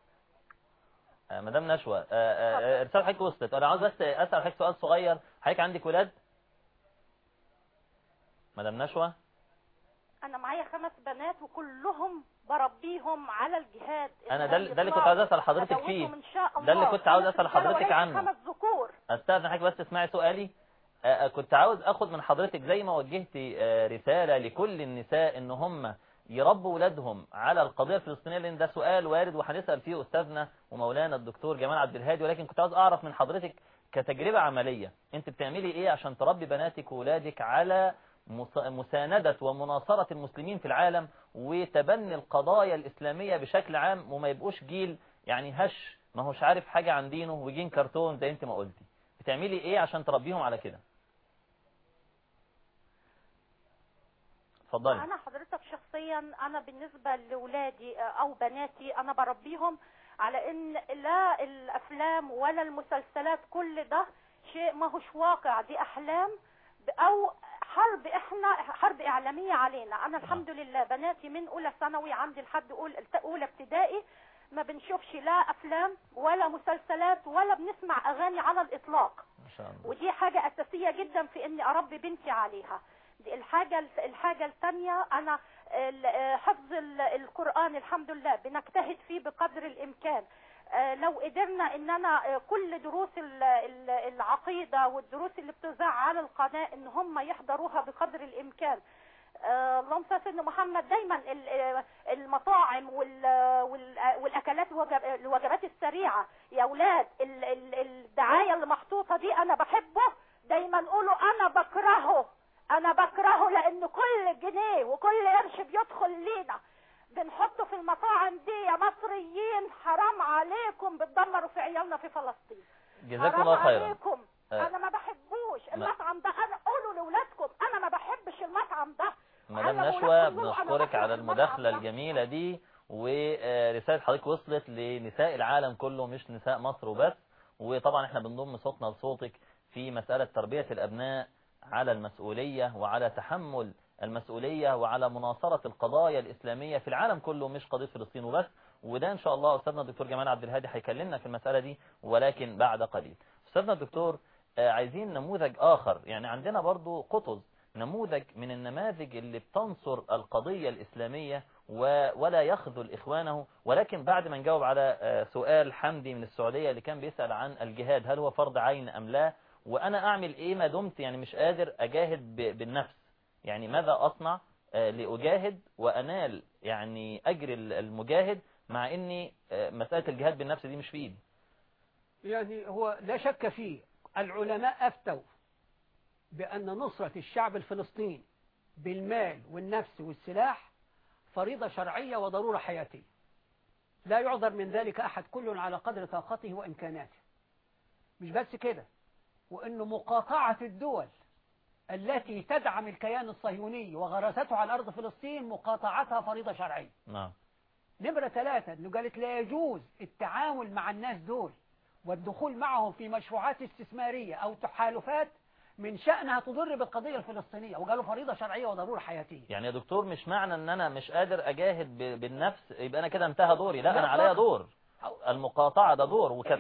مدام نشوى آه، آه، آه، رسالة حضرتك وصلت أنا عاوز بس أسأل حضرتك سؤال صغير. حضرتك عندك ولاد؟ مدام نشوى أنا معايا خمس بنات وكلهم بربيهم على الجهاد. أنا ده اللي- كنت. عاوز أسأل حضرتك فيه. ده اللي كنت عاوز أسأل حضرتك عنه. خمس ذكور. استاذن حضرتك بس تسمعي سؤالي. آه، آه، كنت عاوز أخد من حضرتك زي ما وجهتي آه، رسالة لكل النساء إن هم يربوا ولادهم على القضية الفلسطينية لأن ده سؤال وارد وهنسأل فيه أستاذنا ومولانا الدكتور جمال عبد الهادي. ولكن كنت عاوز أعرف من حضرتك كتجربة عملية أنت بتعملي إيه عشان تربي بناتك وولادك على مس- مساندة ومناصرة المسلمين في العالم وتبني القضايا الإسلامية بشكل عام وما يبقوش جيل يعني هش ما هوش عارف حاجة عن دينه وجين كرتون زي أنت ما قلتي. بتعملي إيه عشان تربيهم على كده؟ اتفضلي. أنا حضرتك شخصيا أنا بالنسبة لاولادي أو بناتي أنا بربيهم على ان لا الافلام ولا المسلسلات كل ده شيء ما هوش واقع دي احلام أو حرب إحنا حرب اعلامية علينا. أنا الحمد لله بناتي من اولى ثانوي عندي لحد اولى ابتدائي ما بنشوفش لا افلام ولا مسلسلات ولا بنسمع اغاني على الاطلاق. ما شاء الله. ودي حاجة أساسية جدا في إني أربي بنتي عليها. الحاجة الحاجة الثانية أنا حفظ ال- القرآن الحمد لله بنجتهد فيه بقدر الإمكان. آه، لو قدرنا إن أنا آه، كل دروس ال- ال- العقيدة والدروس اللي بتذاع على القناة إن هم يحضروها بقدر الإمكان. آه، اللهم صل سيدنا محمد. دايما ال- المطاعم وال- وال- والأكلات الوجب- الوجبات السريعة. يا أولاد ال- ال- الدعاية اللي محطوطه دي أنا بحبه. دايما قولوا أنا بكرهه. أنا بكرهه لأن كل جنيه وكل قرش بيدخل لينا. بنحطه في المطاعم دي يا مصريين حرام عليكم بتدمروا في عيالنا في فلسطين. جزاكم الله خيرا. عليكم. آه. أنا ما بحبوش. المطعم ده أنا قولوا لاولادكم أنا ما بحبش المطعم ده. مدام نشوى بنشكرك على المداخلة. الجميلة دي ورسالة حضرتك وصلت لنساء العالم كله مش نساء مصر وبس. وطبعا إحنا بنضم صوتنا لصوتك في مسألة تربية الأبناء على المسؤولية وعلى تحمل المسؤولية وعلى مناصرة القضايا الإسلامية في العالم كله مش قضية فلسطين وبس. وده إن شاء الله أستاذنا الدكتور جمال عبد الهادي هيكلمنا في المسألة دي ولكن بعد قليل. أستاذنا الدكتور آه، عايزين نموذج آخر. يعني عندنا برضو قطز نموذج من النماذج اللي بتنصر القضية الإسلامية ولا يخذل إخوانه. ولكن بعد ما نجاوب على آه، سؤال حمدي من السعودية اللي كان بيسأل عن الجهاد هل هو فرض عين أم لا؟ وأنا أعمل إيه ما دمت يعني مش قادر أجاهد بالنفس. يعني ماذا أصنع؟ آه، لأجاهد وأنال يعني أجر ال- المجاهد مع إني آه، مسألة الجهاد بالنفس دي مش في إيدي. يعني هو لا شك فيه. العلماء أفتوا بأن نصرة الشعب الفلسطيني بالمال والنفس والسلاح فريضة شرعية وضرورة حياتية. لا يعذر من ذلك أحد كل على قدر طاقته وإمكاناته. مش بس كده. وأنه مقاطعة الدول التي تدعم الكيان الصهيوني وغرسته على أرض فلسطين مقاطعتها فريضة شرعية. نعم. نمرة ثلاثة إنه قالت لا يجوز التعامل مع الناس دول والدخول معهم في مشروعات استثمارية أو تحالفات من شأنها تضر بالقضية الفلسطينية وقالوا فريضة شرعية وضرورة حياتية. يعني يا دكتور مش معنى إن أنا مش قادر أجاهد ب- بالنفس يبقى أنا كده انتهى دوري. لا لا أنا عليا. دور. المقاطعة ده دور وقناة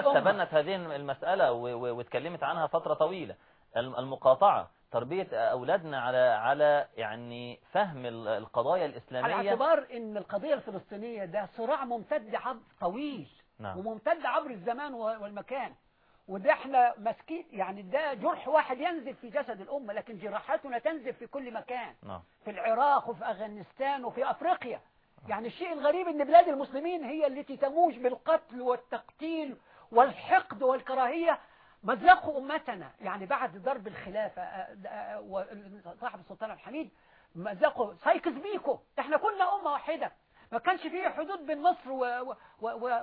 الناس. تبنت هذه المسألة واتكلمت عنها فترة طويلة. الم- المقاطعة تربية أولادنا على على يعني فهم ال- القضايا على الإسلامية اعتبار إن القضية الفلسطينية ده صراع ممتد عبر طويل نعم. وممتد عبر الزمان والمكان. وده إحنا ماسكين يعني ده جرح واحد ينزل في جسد الأمة لكن جراحاتنا تنزل في كل مكان. نعم. في العراق وفي أفغانستان وفي أفريقيا. يعني الشيء الغريب إن بلاد المسلمين هي التي تموج بالقتل والتقتيل والحقد والكراهية. مزقوا أمتنا يعني بعد ضرب الخلافة آه، آه، وصاحب السلطان الحميد مزقوا سايكس بيكو. إحنا كنا أمة واحدة. ما كانش فيه حدود بين مصر.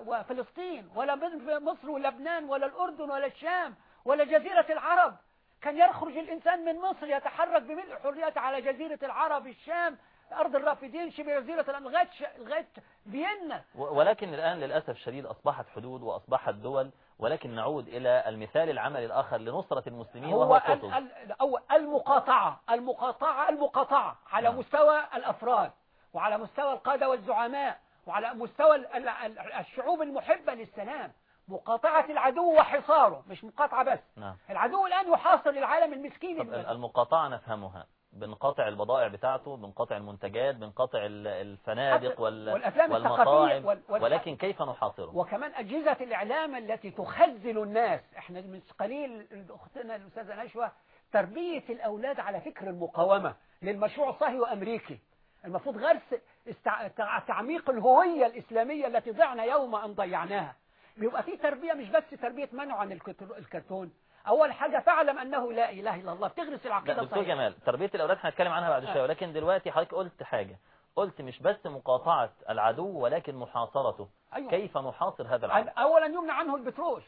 وفلسطين ولا بين مصر ولبنان ولا الأردن ولا الشام ولا جزيرة العرب. كان يخرج الإنسان من مصر يتحرك بملء حريته على جزيرة العرب الشام. أرض الرافدين شبه جزيرة لغاية لغاية فيينا. ولكن الآن للأسف الشديد أصبحت حدود وأصبحت دول ولكن نعود إلى المثال العملي الآخر لنصرة المسلمين وهو هو ال- قطز ال- أو المقاطعة. المقاطعة المقاطعة. على نعم. مستوى الأفراد وعلى مستوى القادة والزعماء وعلى مستوى ال- ال- ال- الشعوب المحبة للسلام. مقاطعة العدو وحصاره مش مقاطعة بس. نعم. العدو الآن يحاصر العالم المسكين. المقاطعة نفهمها. بنقاطع البضائع بتاعته بنقاطع المنتجات بنقاطع ال- الفنادق وال... والمطاعم. وال- ولكن كيف نحاصره؟ وكمان أجهزة الإعلام التي تخزل الناس. إحنا من قليل أختنا الأستاذة نشوى تربية الأولاد على فكر المقاومة للمشروع الصهيوني وأمريكي. المفروض غرس استع... تع- تعميق الهوية الإسلامية التي ضعنا يوم أن ضيعناها. بيبقى في تربية مش بس تربية منع عن الكرتون. أول حاجة فاعلم أنه لا إله إلا الله. بتغرس العقيدة دكتور جمال تربية الأولاد هنتكلم عنها بعد. شوية ولكن دلوقتي حضرتك قلت حاجة. قلت مش بس مقاطعة العدو ولكن محاصرته. أيوة. كيف نحاصر هذا العدو؟ أولا يمنع عنه البترول.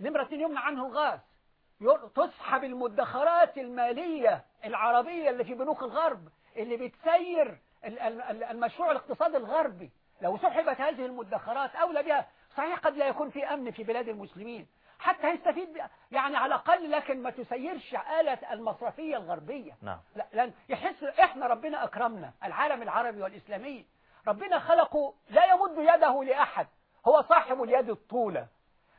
نمرة يمنع عنه الغاز. تسحب المدخرات المالية العربية اللي في بنوك الغرب اللي بتسير ال- ال- ال- المشروع الاقتصادي الغربي. لو سحبت هذه المدخرات أولى بها صحيح قد لا يكون في أمن في بلاد المسلمين. حتى هيستفيد. يعني على الأقل لكن ما تسيرش آلة المصرفية الغربية. نعم. لا لن يحس إحنا ربنا أكرمنا العالم العربي والإسلامي. ربنا خلقه لا يمد يده لأحد هو صاحب اليد الطولة.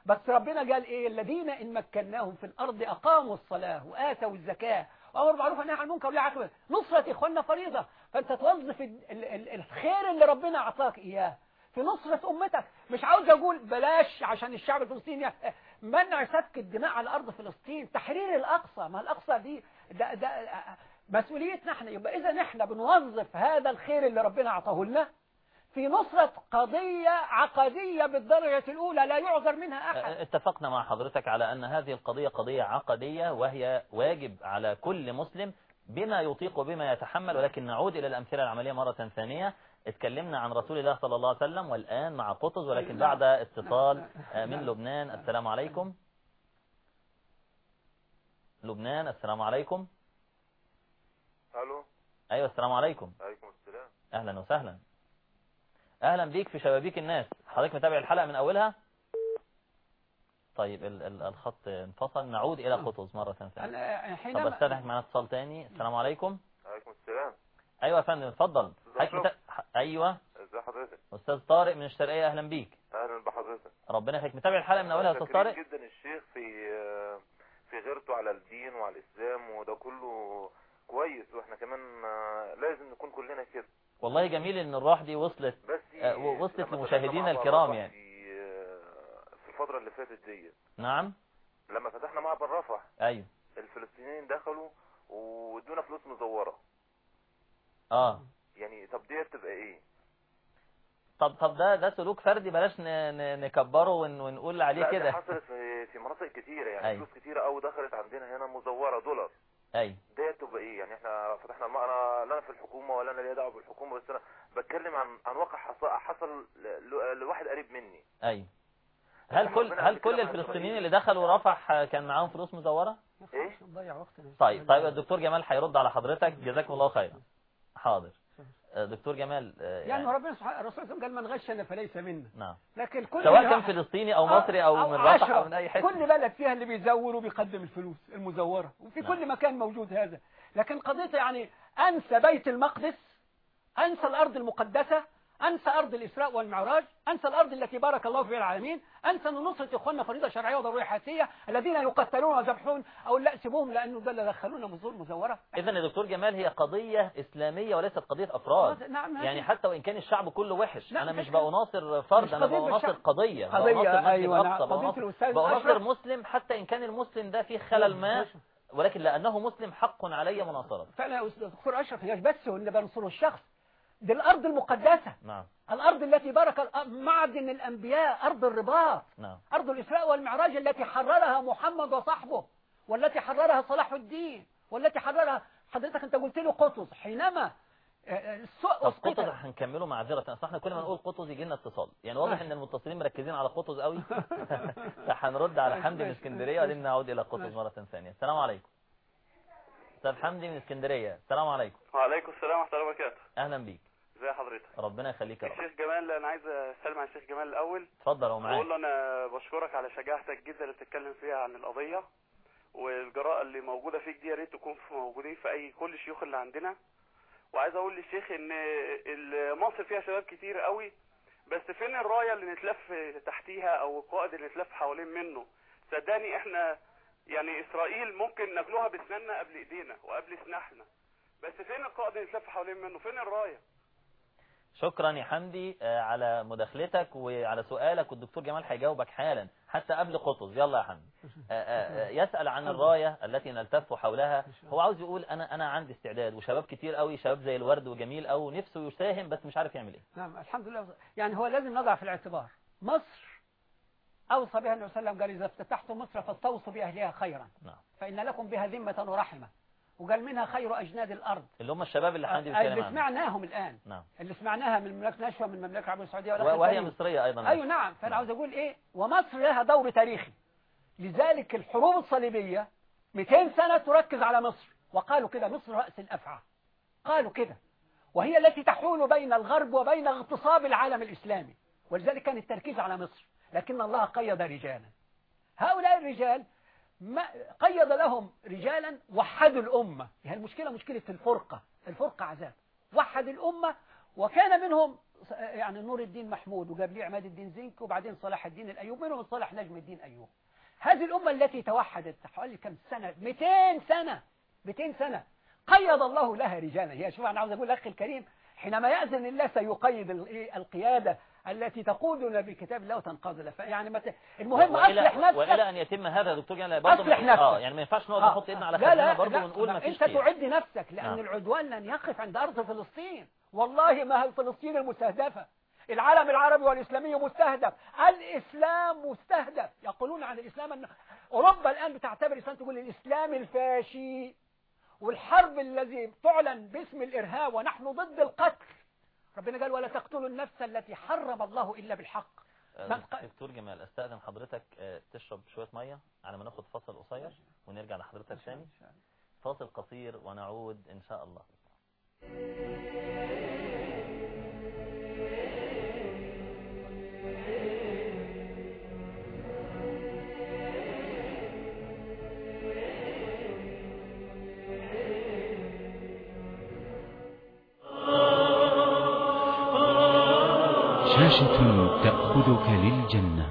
بس ربنا قال إيه؟ الذين إن مكناهم في الأرض أقاموا الصلاة وآتوا الزكاة وامر بالمعروف ونهى عن المنكر ولا عقبة نصرة إخواننا فريضة. فأنت توظف ال- ال- ال- الخير اللي ربنا أعطاك إياه في نصرة أمتك. مش عاوز أقول بلاش عشان الشعب الفلسطيني منع سفك الدماء على أرض فلسطين تحرير الأقصى. ما الأقصى دي ده ده مسؤوليتنا إحنا يبقى إذا إحنا بنوظف هذا الخير اللي ربنا أعطاه لنا في نصرة قضية عقدية بالدرجة الأولى لا يعذر منها أحد. اتفقنا مع حضرتك على أن هذه القضية قضية عقدية وهي واجب على كل مسلم بما يطيق وبما يتحمل ولكن نعود إلى الأمثلة العملية مرة ثانية. اتكلمنا عن رسول الله صلى الله عليه وسلم والآن مع قطز ولكن بعد اتصال آه، من لبنان. السلام عليكم. لبنان السلام عليكم. ألو. أيوة السلام عليكم. عليكم السلام. أهلا وسهلا. أهلا بيك في شبابيك الناس. حضرتك متابع الحلقة من أولها؟ طيب ال ال الخط انفصل. نعود إلى قطز مرة ثانية. أنا طب حينما استنى معنا اتصال تاني. السلام عليكم. عليكم السلام. أيوة يا فندم اتفضل. حضرتك أيوة. ازي حضرتك؟ أستاذ طارق من الشرقية أهلا بيك. أهلا بحضرتك. ربنا يخليك. متابع الحلقة من أولها يا شاكرين طارق؟ جدا الشيخ في في غيرته على الدين وعلى الإسلام وده كله كويس وإحنا كمان آه، لازم نكون كلنا كده. والله جميل إن الروح دي وصلت بس آه، وصلت لمشاهدينا الكرام يعني. في آه، في الفترة اللي فاتت دي نعم. لما فتحنا معبر رفح أيوة. الفلسطينيين دخلوا وادونا فلوس مزورة. آه. يعني طب دي تبقى إيه طب طب ده ده سلوك فردي بلاش ن... ن... نكبره ون... ونقول عليه كده حصلت في في مناطق كتيرة يعني. فلوس كتيرة قوي دخلت عندنا هنا مزورة دولار أيوة ديت تبقى إيه يعني إحنا فتحنا. أنا لا أنا في الحكومة ولا أنا ليا دعوة بالحكومة بس أنا بتكلم عن عن واقع حصل. لواحد قريب مني أيوة هل كل هل كل الفلسطينيين. اللي دخلوا رفح كان معاهم فلوس مزورة؟ إيه طيب طيب الدكتور جمال هيرد على حضرتك جزاكم الله خيرا حاضر دكتور جمال آه، يعني ربنا سبحانه الرسول صلى الله عليه وسلم قال من غشنا فليس منا نعم لكن كل سواء كان فلسطيني أو مصري أو من رفح. أو من أي حتة كل بلد فيها اللي بيزور وبيقدم الفلوس المزورة وفي نعم. كل مكان موجود هذا لكن قضية يعني أنسى بيت المقدس أنسى الأرض المقدسة أنسى أرض الإسراء والمعراج أنسى الأرض التي بارك الله فيها العالمين أنسى أن نصرة إخواننا فريضة شرعية وضرورية حياتية الذين يقتلون ويذبحون أو لا سيبوهم لأنه اللي دخلونا مزور مزورة. اذا يا دكتور جمال هي قضية إسلامية وليست قضية أفراد. نعم يعني حتى وإن كان الشعب كله وحش لا، أنا مش بناصر فرد مش أنا قضية قضية، أيوة، نعم. قضية أشرف. مسلم حتى إن كان المسلم ده فيه خلل ما ولكن لأنه مسلم حق علي مناصرته فعلا يا دكتور أشرف بس هو اللي بنصره الشخص. دي الأرض المقدسة. نعم. الأرض التي بارك معدن الأنبياء أرض الرباط. نعم. أرض الإسراء والمعراج التي حررها محمد وصحبه والتي حررها صلاح الدين والتي حررها حضرتك أنت قلت له قطز. حينما آه، آه، السوء طب. قطز هنكمله معذرة. أصل إحنا كل ما نقول قطز يجي لنا اتصال. يعني واضح إن المتصلين مركزين على قطز قوي. (laughs) (laughs) فهنرد على حمدي من اسكندرية وبعدين نعود إلى قطز مرة ثانية. السلام عليكم. أستاذ حمدي من اسكندرية. السلام عليكم. وعليكم السلام ورحمة الله وبركاته. أهلا بيك. ازي حضرتك. ربنا يخليك يا رب. الشيخ جمال أنا عايز اسلم على الشيخ جمال الأول. اتفضل هو معاك. واقول له أنا بشكرك على شجاعتك جدا اللي بتتكلم فيها عن القضية والجراءة اللي موجودة فيك دي يا ريت تكون في موجودين في أي كل الشيوخ اللي عندنا. وعايز أقول للشيخ إن مصر فيها شباب كتير قوي بس فين الراية اللي نتلف تحتيها أو القائد اللي نتلف حوالين منه؟ صدقني إحنا يعني إسرائيل ممكن ناكلوها بسناننا قبل إيدينا وقبل سناحنا بس فين القائد اللي نتلف حوالين منه؟ فين الراية؟ شكرا يا حمدي آه، على مداخلتك وعلى سؤالك والدكتور جمال هيجاوبك حالا حتى قبل قطز. يلا يا حمدي. آه، آه، يسأل عن الراية التي نلتف حولها. هو عاوز يقول أنا أنا عندي استعداد وشباب كتير قوي شباب زي الورد وجميل قوي نفسه يساهم بس مش عارف يعمل إيه. نعم الحمد لله. يعني هو لازم نضع في الاعتبار. مصر أوصى بها النبي صلى الله عليه وسلم قال إذا افتتحتم مصر فاستوصوا بأهلها خيرا. نعم. فإن لكم بها ذمة ورحمة. وقال منها خير أجناد الأرض. اللي هم الشباب اللي اللي بيتكلم عنهم سمعناهم الآن. نعم. اللي سمعناها من المملكة نشوى من المملكة العربية السعودية وهي. مصرية أيضا. أيوة نعم. فأنا عاوز أقول إيه ومصر لها دور تاريخي. لذلك الحروب الصليبية 200 سنة تركز على مصر. وقالوا كده مصر رأس الأفعى. قالوا كده. وهي التي تحول بين الغرب وبين اغتصاب العالم الإسلامي. ولذلك كان التركيز على مصر. لكن الله قيد رجالا. هؤلاء الرجال ما قيد لهم رجالا وحدوا الأمة. هي المشكلة مشكلة الفرقة. الفرقة عذاب. وحد الأمة وكان منهم يعني نور الدين محمود وقبليه عماد الدين زنك وبعدين صلاح الدين الأيوب. منهم صلاح نجم الدين أيوب. هذه الأمة التي توحدت حوالي كم سنة؟ 200 سنة. 200 سنة. قيد الله لها رجالا. هي شوف أنا عاوز أقول أخي الكريم حينما يأذن الله سيقيد إيه القيادة التي تقودنا بكتاب الله وتنقاد له فيعني مت... المهم أصلح نفسك. وإلى أن يتم هذا يا دكتور جمال برضه أصلح ما- نفسك. آه يعني ما ينفعش نقعد آه. نحط إيدنا على خدنا برضه ونقول ما فيش انت خير. تعد نفسك لأن نعم. العدوان لن يقف عند أرض فلسطين. والله ما هي فلسطين المستهدفة؟ العالم العربي والإسلامي مستهدف. الإسلام مستهدف. يقولون عن الإسلام أن أوروبا الآن بتعتبر الاسلام تقول الإسلام الفاشي. والحرب الذي تعلن باسم الإرهاب ونحن ضد القتل. ربنا قال ولا تقتلوا النفس التي حرم الله إلا بالحق. دكتور جمال أستأذن حضرتك آه، تشرب شوية مية على ما ناخد فاصل قصير ونرجع لحضرتك تاني. فاصل قصير ونعود إن شاء الله. تأخذك للجنة.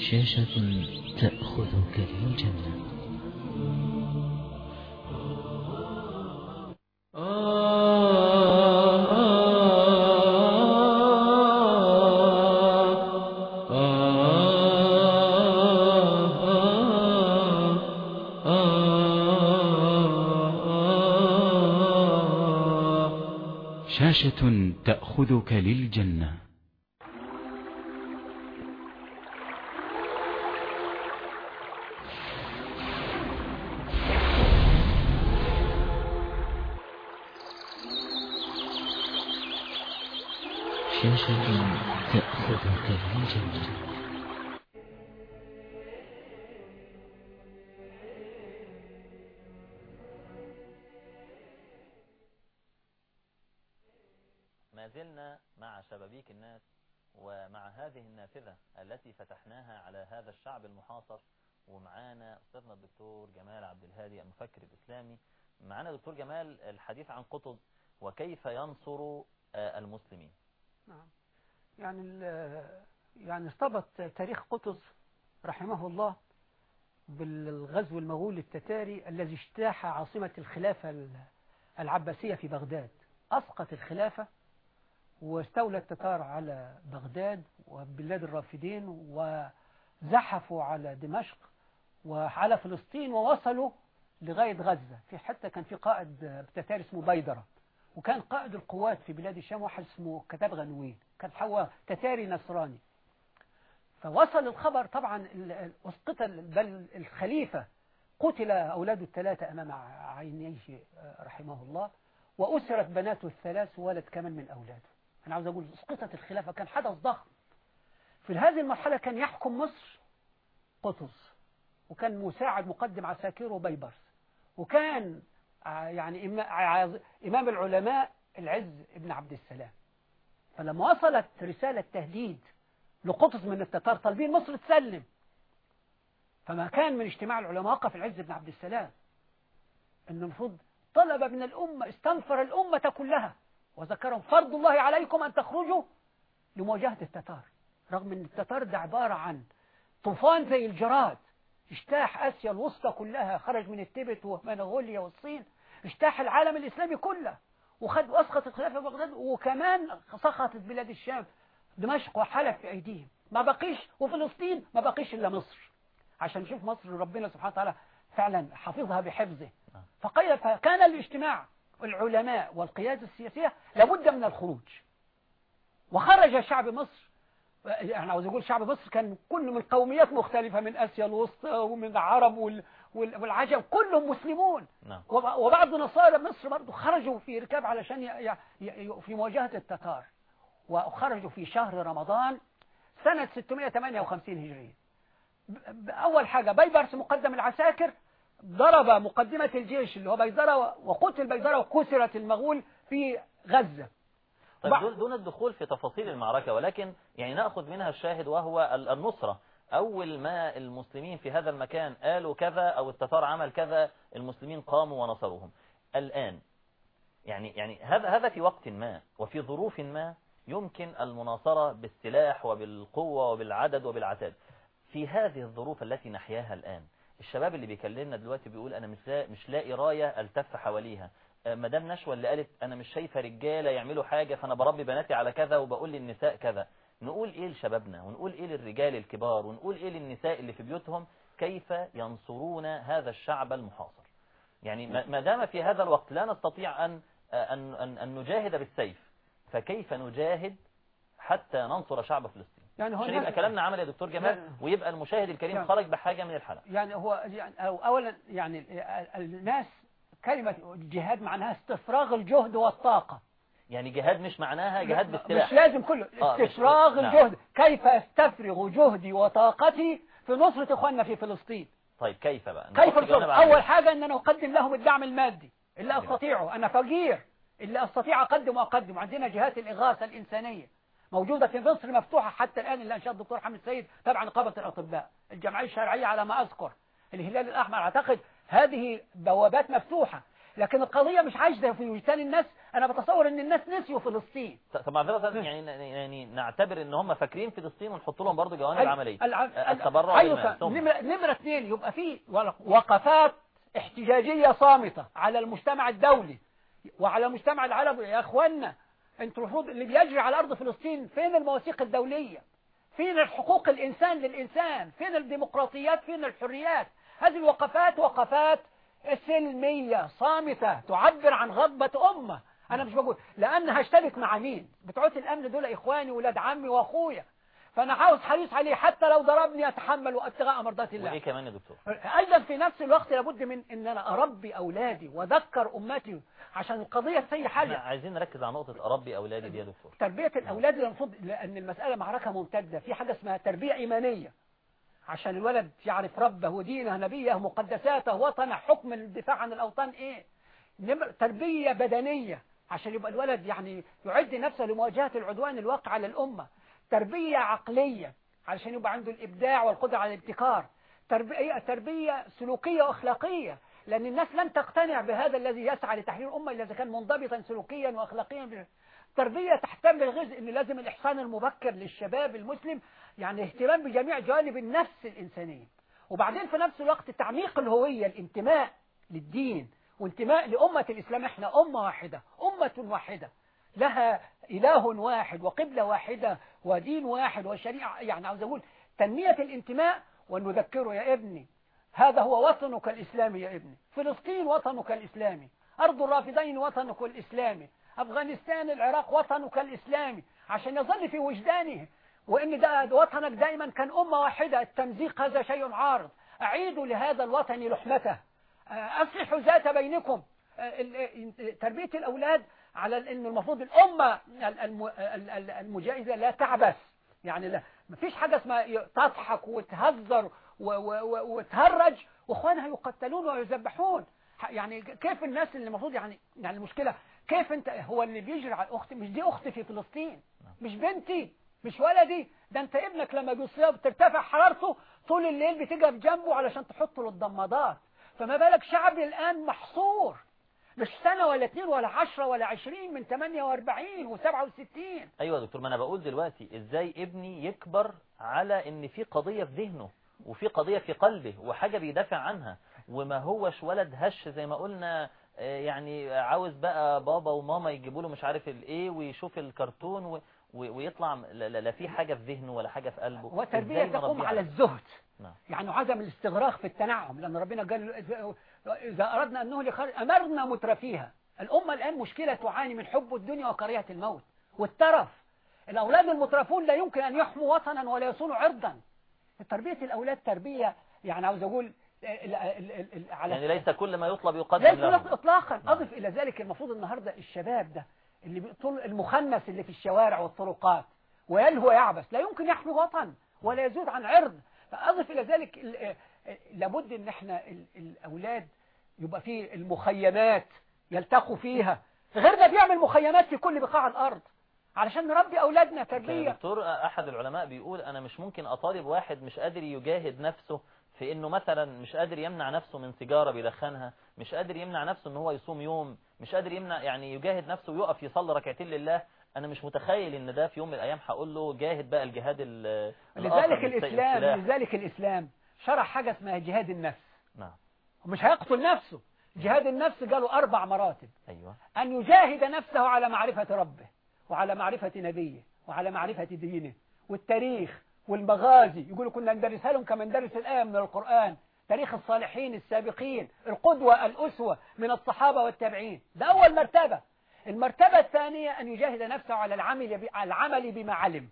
شاشة تأخذك للجنة. تأخذك للجنة. شاشة تأخذك للجنة. شبابيك الناس ومع هذه النافذة التي فتحناها على هذا الشعب المحاصر ومعانا أستاذنا الدكتور جمال عبد الهادي المفكر الإسلامي معانا دكتور جمال الحديث عن قطز وكيف ينصر آه، المسلمين. نعم. يعني يعني ارتبط تاريخ قطز رحمه الله بالغزو المغولي التتاري الذي اجتاح عاصمة الخلافة ال- العباسية في بغداد. أسقط الخلافة واستولى التتار على بغداد وبلاد الرافدين وزحفوا على دمشق وعلى فلسطين ووصلوا لغاية غزة. في حتى كان في قائد تتاري اسمه بيدرة. وكان قائد القوات في بلاد الشام واحد اسمه كتاب غنوين كان هو تتاري نصراني. فوصل الخبر طبعا ال- ال- أسقط ال- بل الخليفة قتل أولاده الثلاثة أمام عينيه رحمه الله وأسرت بناته الثلاث وولد كمان من أولاده. أنا عاوز أقول اسقطت الخلافة كان حدث ضخم. في هذه المرحلة كان يحكم مصر قطز وكان مساعد مقدم عساكره بيبرس وكان يعني إمام العلماء العز ابن عبد السلام. فلما وصلت رسالة تهديد لقطز من التتار طالبين مصر تسلم. فما كان من اجتماع العلماء وقف العز بن عبد السلام أن المفروض طلب من الأمة استنفر الأمة كلها. وذكرهم. فرض الله عليكم أن تخرجوا لمواجهة التتار. رغم أن التتار ده عبارة عن طوفان زي الجراد. اجتاح آسيا الوسطى كلها خرج من التبت ومنغوليا والصين. اجتاح العالم الإسلامي كله. وخد واسقط الخلافة في بغداد. وكمان سقطت بلاد الشام دمشق وحلب في أيديهم. ما بقيش وفلسطين ما بقيش إلا مصر. عشان نشوف مصر ربنا سبحانه وتعالى فعلا حفظها بحفظه. فقيل فكان الاجتماع العلماء والقيادة السياسية لابد من الخروج. وخرج شعب مصر يعني عاوز أقول شعب مصر كان كل من قوميات مختلفة من آسيا الوسطى ومن العرب وال- وال- والعجم كلهم مسلمون. نعم. وب- وبعض نصارى مصر برضه خرجوا في ركاب علشان ي- ي- ي- في مواجهة التتار. وخرجوا في شهر رمضان سنة 658 هجرية. أول حاجة بيبرس مقدم العساكر ضرب مقدمة الجيش اللي هو بيزرة وقتل بيزرة وكسرت المغول في غزة. طيب دون- دون الدخول في تفاصيل المعركة ولكن يعني نأخذ منها الشاهد وهو ال- النصرة. أول ما المسلمين في هذا المكان قالوا كذا أو التتار عمل كذا المسلمين قاموا ونصروهم. الآن يعني يعني هذا هذا في وقت ما وفي ظروف ما يمكن المناصرة بالسلاح وبالقوة وبالعدد وبالعتاد. في هذه الظروف التي نحياها الآن الشباب اللي بيكلمنا دلوقتي بيقول أنا مش مش لاقي راية ألتف حواليها. آه، مدام نشوى اللي قالت أنا مش شايفة رجالة يعملوا حاجة فأنا بربي بناتي على كذا وبقول للنساء كذا. نقول إيه لشبابنا؟ ونقول إيه للرجال الكبار؟ ونقول إيه للنساء اللي في بيوتهم؟ كيف ينصرون هذا الشعب المحاصر؟ يعني ما ما دام في هذا الوقت لا نستطيع أن أن أن, أن نجاهد بالسيف فكيف نجاهد حتى ننصر شعب فلسطين؟ يعني هو عشان يبقى كلامنا عمل يا دكتور جمال. ويبقى المشاهد الكريم نعم. خرج بحاجة من الحلقة. يعني هو يعني أو أولا يعني ال- الناس كلمة الجهاد معناها استفراغ الجهد والطاقة. يعني جهاد مش معناها جهاد بالسلاح مش لازم كله. آه، استفراغ نعم. الجهد. كيف أستفرغ جهدي وطاقتي في نصرة إخواننا في فلسطين؟ طيب كيف بقى؟ كيف. أول حاجة أن أنا أقدم لهم الدعم المادي. اللي أستطيعه. أنا فقير. اللي أستطيع أقدم وأقدم. عندنا جهات الإغاثة الإنسانية. موجودة في مصر مفتوحة حتى الآن اللي أنشأ الدكتور حمد سيد تبع نقابة الأطباء. الجمعية الشرعية على ما أذكر الهلال الأحمر. أعتقد هذه بوابات مفتوحة لكن القضية مش عاجزة في وجدان الناس. أنا بتصور أن الناس نسيوا فلسطين. طب معذرة يعني يعني نعتبر إن هم فاكرين فلسطين ونحط لهم برضه جوانب عملية. الع- التبرع أيوة. نمرة, نمرة اثنين يبقى في وقفات احتجاجية صامتة على المجتمع الدولي وعلى المجتمع العربي يا اخوانا أنتوا المفروض اللي بيجري على ارض فلسطين فين المواثيق الدولية؟ فين الحقوق الإنسان للإنسان؟ فين الديمقراطيات؟ فين الحريات؟ هذه الوقفات وقفات سلمية صامتة تعبر عن غضبة أمة. أنا مش بقول لأن هشتبك مع مين؟ بتوع الأمن دول إخواني ولاد عمي وأخويا. فأنا عاوز حريص عليه حتى لو ضربني أتحمل وابتغاء مرضات الله. وإيه كمان يا دكتور؟ أيضا في نفس الوقت لابد من أن أنا أربي أولادي وأذكر أمتي عشان القضية سي إحنا حاجة عايزين نركز على نقطة أربي أولادي دي يا دكتور. تربية الأولاد المفروض لأن المسألة معركة ممتدة. في حاجة اسمها تربية إيمانية. عشان الولد يعرف ربه دينه نبيه مقدساته وطنه حكم الدفاع عن الأوطان إيه. تربية بدنية. عشان يبقى الولد يعني يعد نفسه لمواجهة العدوان الواقع على الأمة تربية عقلية علشان يبقى عنده الإبداع والقدرة على الابتكار. تربية, تربية سلوكية وأخلاقية لأن الناس لن تقتنع بهذا الذي يسعى لتحرير إلا إذا كان منضبطا سلوكيا وأخلاقيا. تربية تحتمل غزء إن لازم الإحسان المبكر للشباب المسلم يعني اهتمام بجميع جوانب النفس الإنسانية. وبعدين في نفس الوقت تعميق الهوية الانتماء للدين وانتماء لأمة الإسلام. إحنا أمة واحدة أمة واحدة. لها إله واحد وقبلة واحدة ودين واحد وشريعة يعني عاوز أقول تنمية الانتماء وأن نذكره يا ابني. هذا هو وطنك الإسلامي يا ابني. فلسطين وطنك الإسلامي. أرض الرافدين وطنك الإسلامي. أفغانستان العراق وطنك الإسلامي. عشان يظل في وجدانه. وإن ده وطنك دائما كان أمة واحدة. التمزيق هذا شيء عارض. أعيدوا لهذا الوطن لحمته. أصلحوا ذات بينكم. تربية الأولاد على أن المفروض الأمة المجاهدة لا تعبث. يعني لا مفيش حاجة اسمها تضحك وتهزر وتهرج. وإخوانها يقتلون ويذبحون. يعني كيف الناس اللي المفروض يعني يعني المشكلة كيف انت هو اللي بيجري على أختي مش دي أختي في فلسطين مش بنتي مش ولدي. ده انت ابنك لما بيصيب ترتفع حرارته طول الليل بتقف جنبه علشان تحط له الضمادات فما بالك شعب الآن محصور. مش سنة ولا اتنين ولا عشرة ولا عشرين من 48 وسبعة وستين. أيوه يا دكتور ما أنا بقول دلوقتي إزاي ابني يكبر على إن في قضية في ذهنه وفي قضية في قلبه وحاجة بيدافع عنها وما هوش ولد هش زي ما قلنا آه، يعني عاوز بقى بابا وماما يجيبوا له مش عارف الإيه ويشوف الكرتون و... و- ويطلع لا, لا, لا في حاجة في ذهنه ولا حاجة في قلبه. وتربية إزاي تقوم على الزهد. نعم. يعني عدم الاستغراق في التنعم لأن ربنا قال إذا أردنا أن نهلك أمرنا مترفيها. الأمة الآن مشكلة تعاني من حب الدنيا وكراهية الموت. والترف. الأولاد المترفون لا يمكن أن يحموا وطنا ولا يصونوا عرضا. تربية الأولاد تربية. يعني عاوز أقول ال- ال- ال- على يعني ليس كل ما يطلب يقدم لا له يطلق اطلاقا. أضف إلى ذلك المفروض النهارده الشباب ده اللي بيطل المخنث اللي في الشوارع والطرقات. ويلهو يعبث. لا يمكن يحمي وطن ولا يزود عن عرض. فأضف إلى ذلك لابد إن إحنا ال- الأولاد يبقى في المخيمات يلتقوا فيها. غير ده بيعمل مخيمات في كل بقاع الأرض علشان نربي أولادنا كان تربيه الدكتور أحد العلماء بيقول أنا مش ممكن أطالب واحد مش قادر يجاهد نفسه في إنه مثلا مش قادر يمنع نفسه من سيجارة بيدخنها مش قادر يمنع نفسه إن هو يصوم يوم مش قادر يمنع يعني يجاهد نفسه ويقف يصلي ركعتين لله. أنا مش متخيل إن ده في يوم من الأيام هقول له جاهد بقى الجهاد لذلك والسلاح. لذلك الإسلام. شرح حاجة اسمها جهاد النفس. نعم. ومش هيقتل نفسه. جهاد النفس قالوا أربع مراتب. أيوه. أن يجاهد نفسه على معرفة ربه وعلى معرفة نبيه وعلى معرفة دينه والتاريخ والمغازي. يقولوا كنا ندرسها لهم كما ندرس الآية من القرآن؟ تاريخ الصالحين السابقين القدوة الأسوة من الصحابة والتابعين. ده أول مرتبة. المرتبة الثانية أن يجاهد نفسه على العمل ب- على العمل بما علم.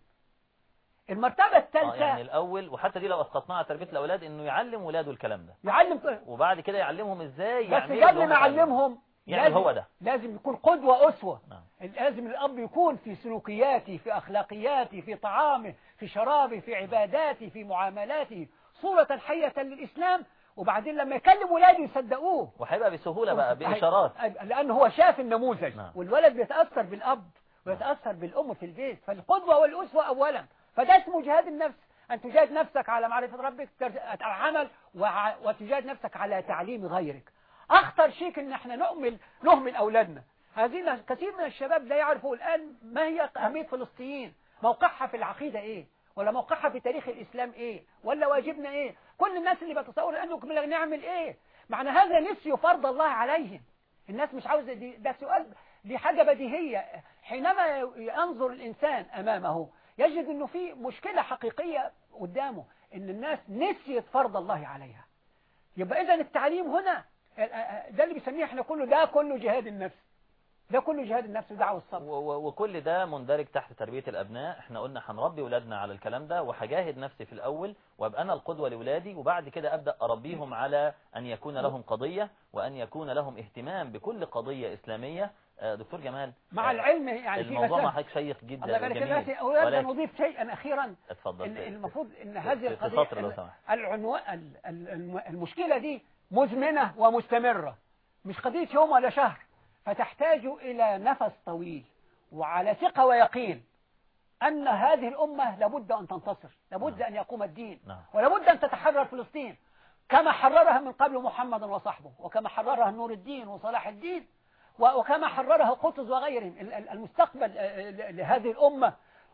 المرتبة آه الثالثة يعني الأول وحتى دي لو أسقطناها على تربية الأولاد إنه يعلم ولاده الكلام ده. يعلم وبعد كده يعلمهم إزاي بس قبل ما. يعلمهم يعني لازم هو ده. لازم يكون قدوة أسوة. نعم. لازم الأب يكون في سلوكياته في أخلاقياته في طعامه في شرابه في عباداته في معاملاته. صورة حية للإسلام وبعدين لما يكلم ولاده يصدقوه. وهيبقى بسهولة بقى بإشارات. لأنه هو شاف النموذج. نعم. والولد بيتأثر بالأب ويتأثر بالأم في البيت. فالقدوة والأسوة أولا. فده اسمه جهاد النفس أن تجاهد نفسك على معرفة ربك العمل وتجاهد نفسك على تعليم غيرك. أخطر شيء إن إحنا نؤمل نهمل أولادنا. هذه كثير من الشباب لا يعرفوا الآن ما هي أهمية فلسطين. موقعها في العقيدة إيه؟ ولا موقعها في تاريخ الإسلام إيه؟ ولا واجبنا إيه؟ كل الناس اللي بتصور أنه نعمل إيه؟ معنى هذا نسيوا فرض الله عليهم. الناس مش عاوزة دي ده سؤال دي حاجة بديهية. حينما ينظر الإنسان أمامه يجد أنه في مشكلة حقيقية قدامه أن الناس نسيت فرض الله عليها. يبقى إذا التعليم هنا ده اللي بيسميه إحنا كله ده كله جهاد النفس. ده كله جهاد النفس ودعوة الصبر. وكل ده مندرج تحت تربية الأبناء. إحنا قلنا هنربي ولادنا على الكلام ده وهجاهد نفسي في الأول وأبقى أنا القدوة لولادي وبعد كده أبدأ أربيهم على أن يكون لهم قضية وأن يكون لهم اهتمام بكل قضية إسلامية آه، دكتور جمال مع آه، العلم يعني في الموضوع مع حضرتك شيق جدا الله يبارك فيك. أولا ولكن- نضيف شيئا أخيرا اتفضل. إن المفروض إن هذه سمحت. العنوان ال- ال- الم- المشكلة دي مزمنة ومستمرة. مش قضية يوم ولا شهر. فتحتاج إلى نفس طويل وعلى ثقة ويقين أن هذه الأمة لابد أن تنتصر لابد أن يقوم الدين نعم. ولابد أن تتحرر فلسطين كما حررها من قبل محمد وصحبه وكما حررها نور الدين وصلاح الدين. وكما حررها قطز وغيرهم ال- ال- المستقبل آه، ل- لهذه الأمة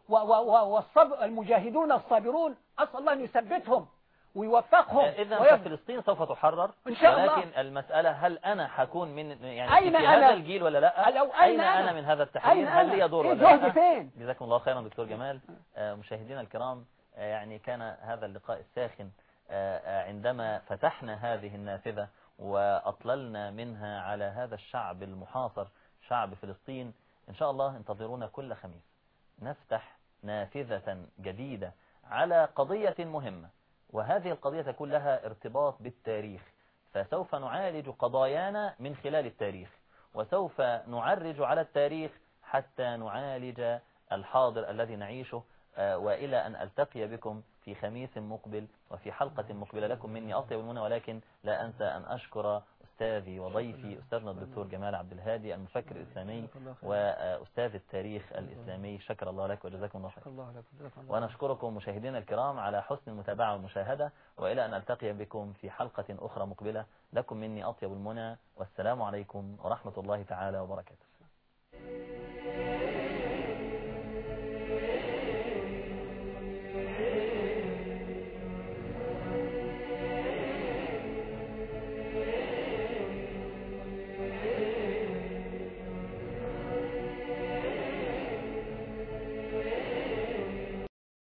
و- و- و- والصب- المجاهدون الصابرون أسأل الله أن يثبتهم ويوفقهم إذا ويف- فلسطين سوف تحرر إن شاء الله. ولكن المسألة هل أنا هكون من يعني أين في أنا؟ هذا الجيل ولا لأ أين أين أنا؟ أنا من هذا التحرير هل؟ لي دور إيه ولا لأ فين؟ جزاكم الله خيرا دكتور جمال آه، مشاهدينا الكرام آه، يعني كان هذا اللقاء الساخن آه، آه، عندما فتحنا هذه النافذة وأطللنا منها على هذا الشعب المحاصر شعب فلسطين. إن شاء الله انتظرونا كل خميس. نفتح نافذة جديدة على قضية مهمة وهذه القضية تكون لها ارتباط بالتاريخ. فسوف نعالج قضايانا من خلال التاريخ وسوف نعرج على التاريخ حتى نعالج الحاضر الذي نعيشه. وإلى أن ألتقي بكم في خميس مقبل وفي حلقة مقبلة لكم مني أطيب المنى ولكن لا أنسى أن أشكر أستاذي وضيفي أستاذنا الدكتور جمال عبد الهادي المفكر الإسلامي وأستاذ التاريخ الإسلامي. شكر الله لك وجزاكم الله خير. الله ونشكركم مشاهدينا الكرام على حسن المتابعة والمشاهدة وإلى أن ألتقي بكم في حلقة أخرى مقبلة. لكم مني أطيب المنى والسلام عليكم ورحمة الله تعالى وبركاته.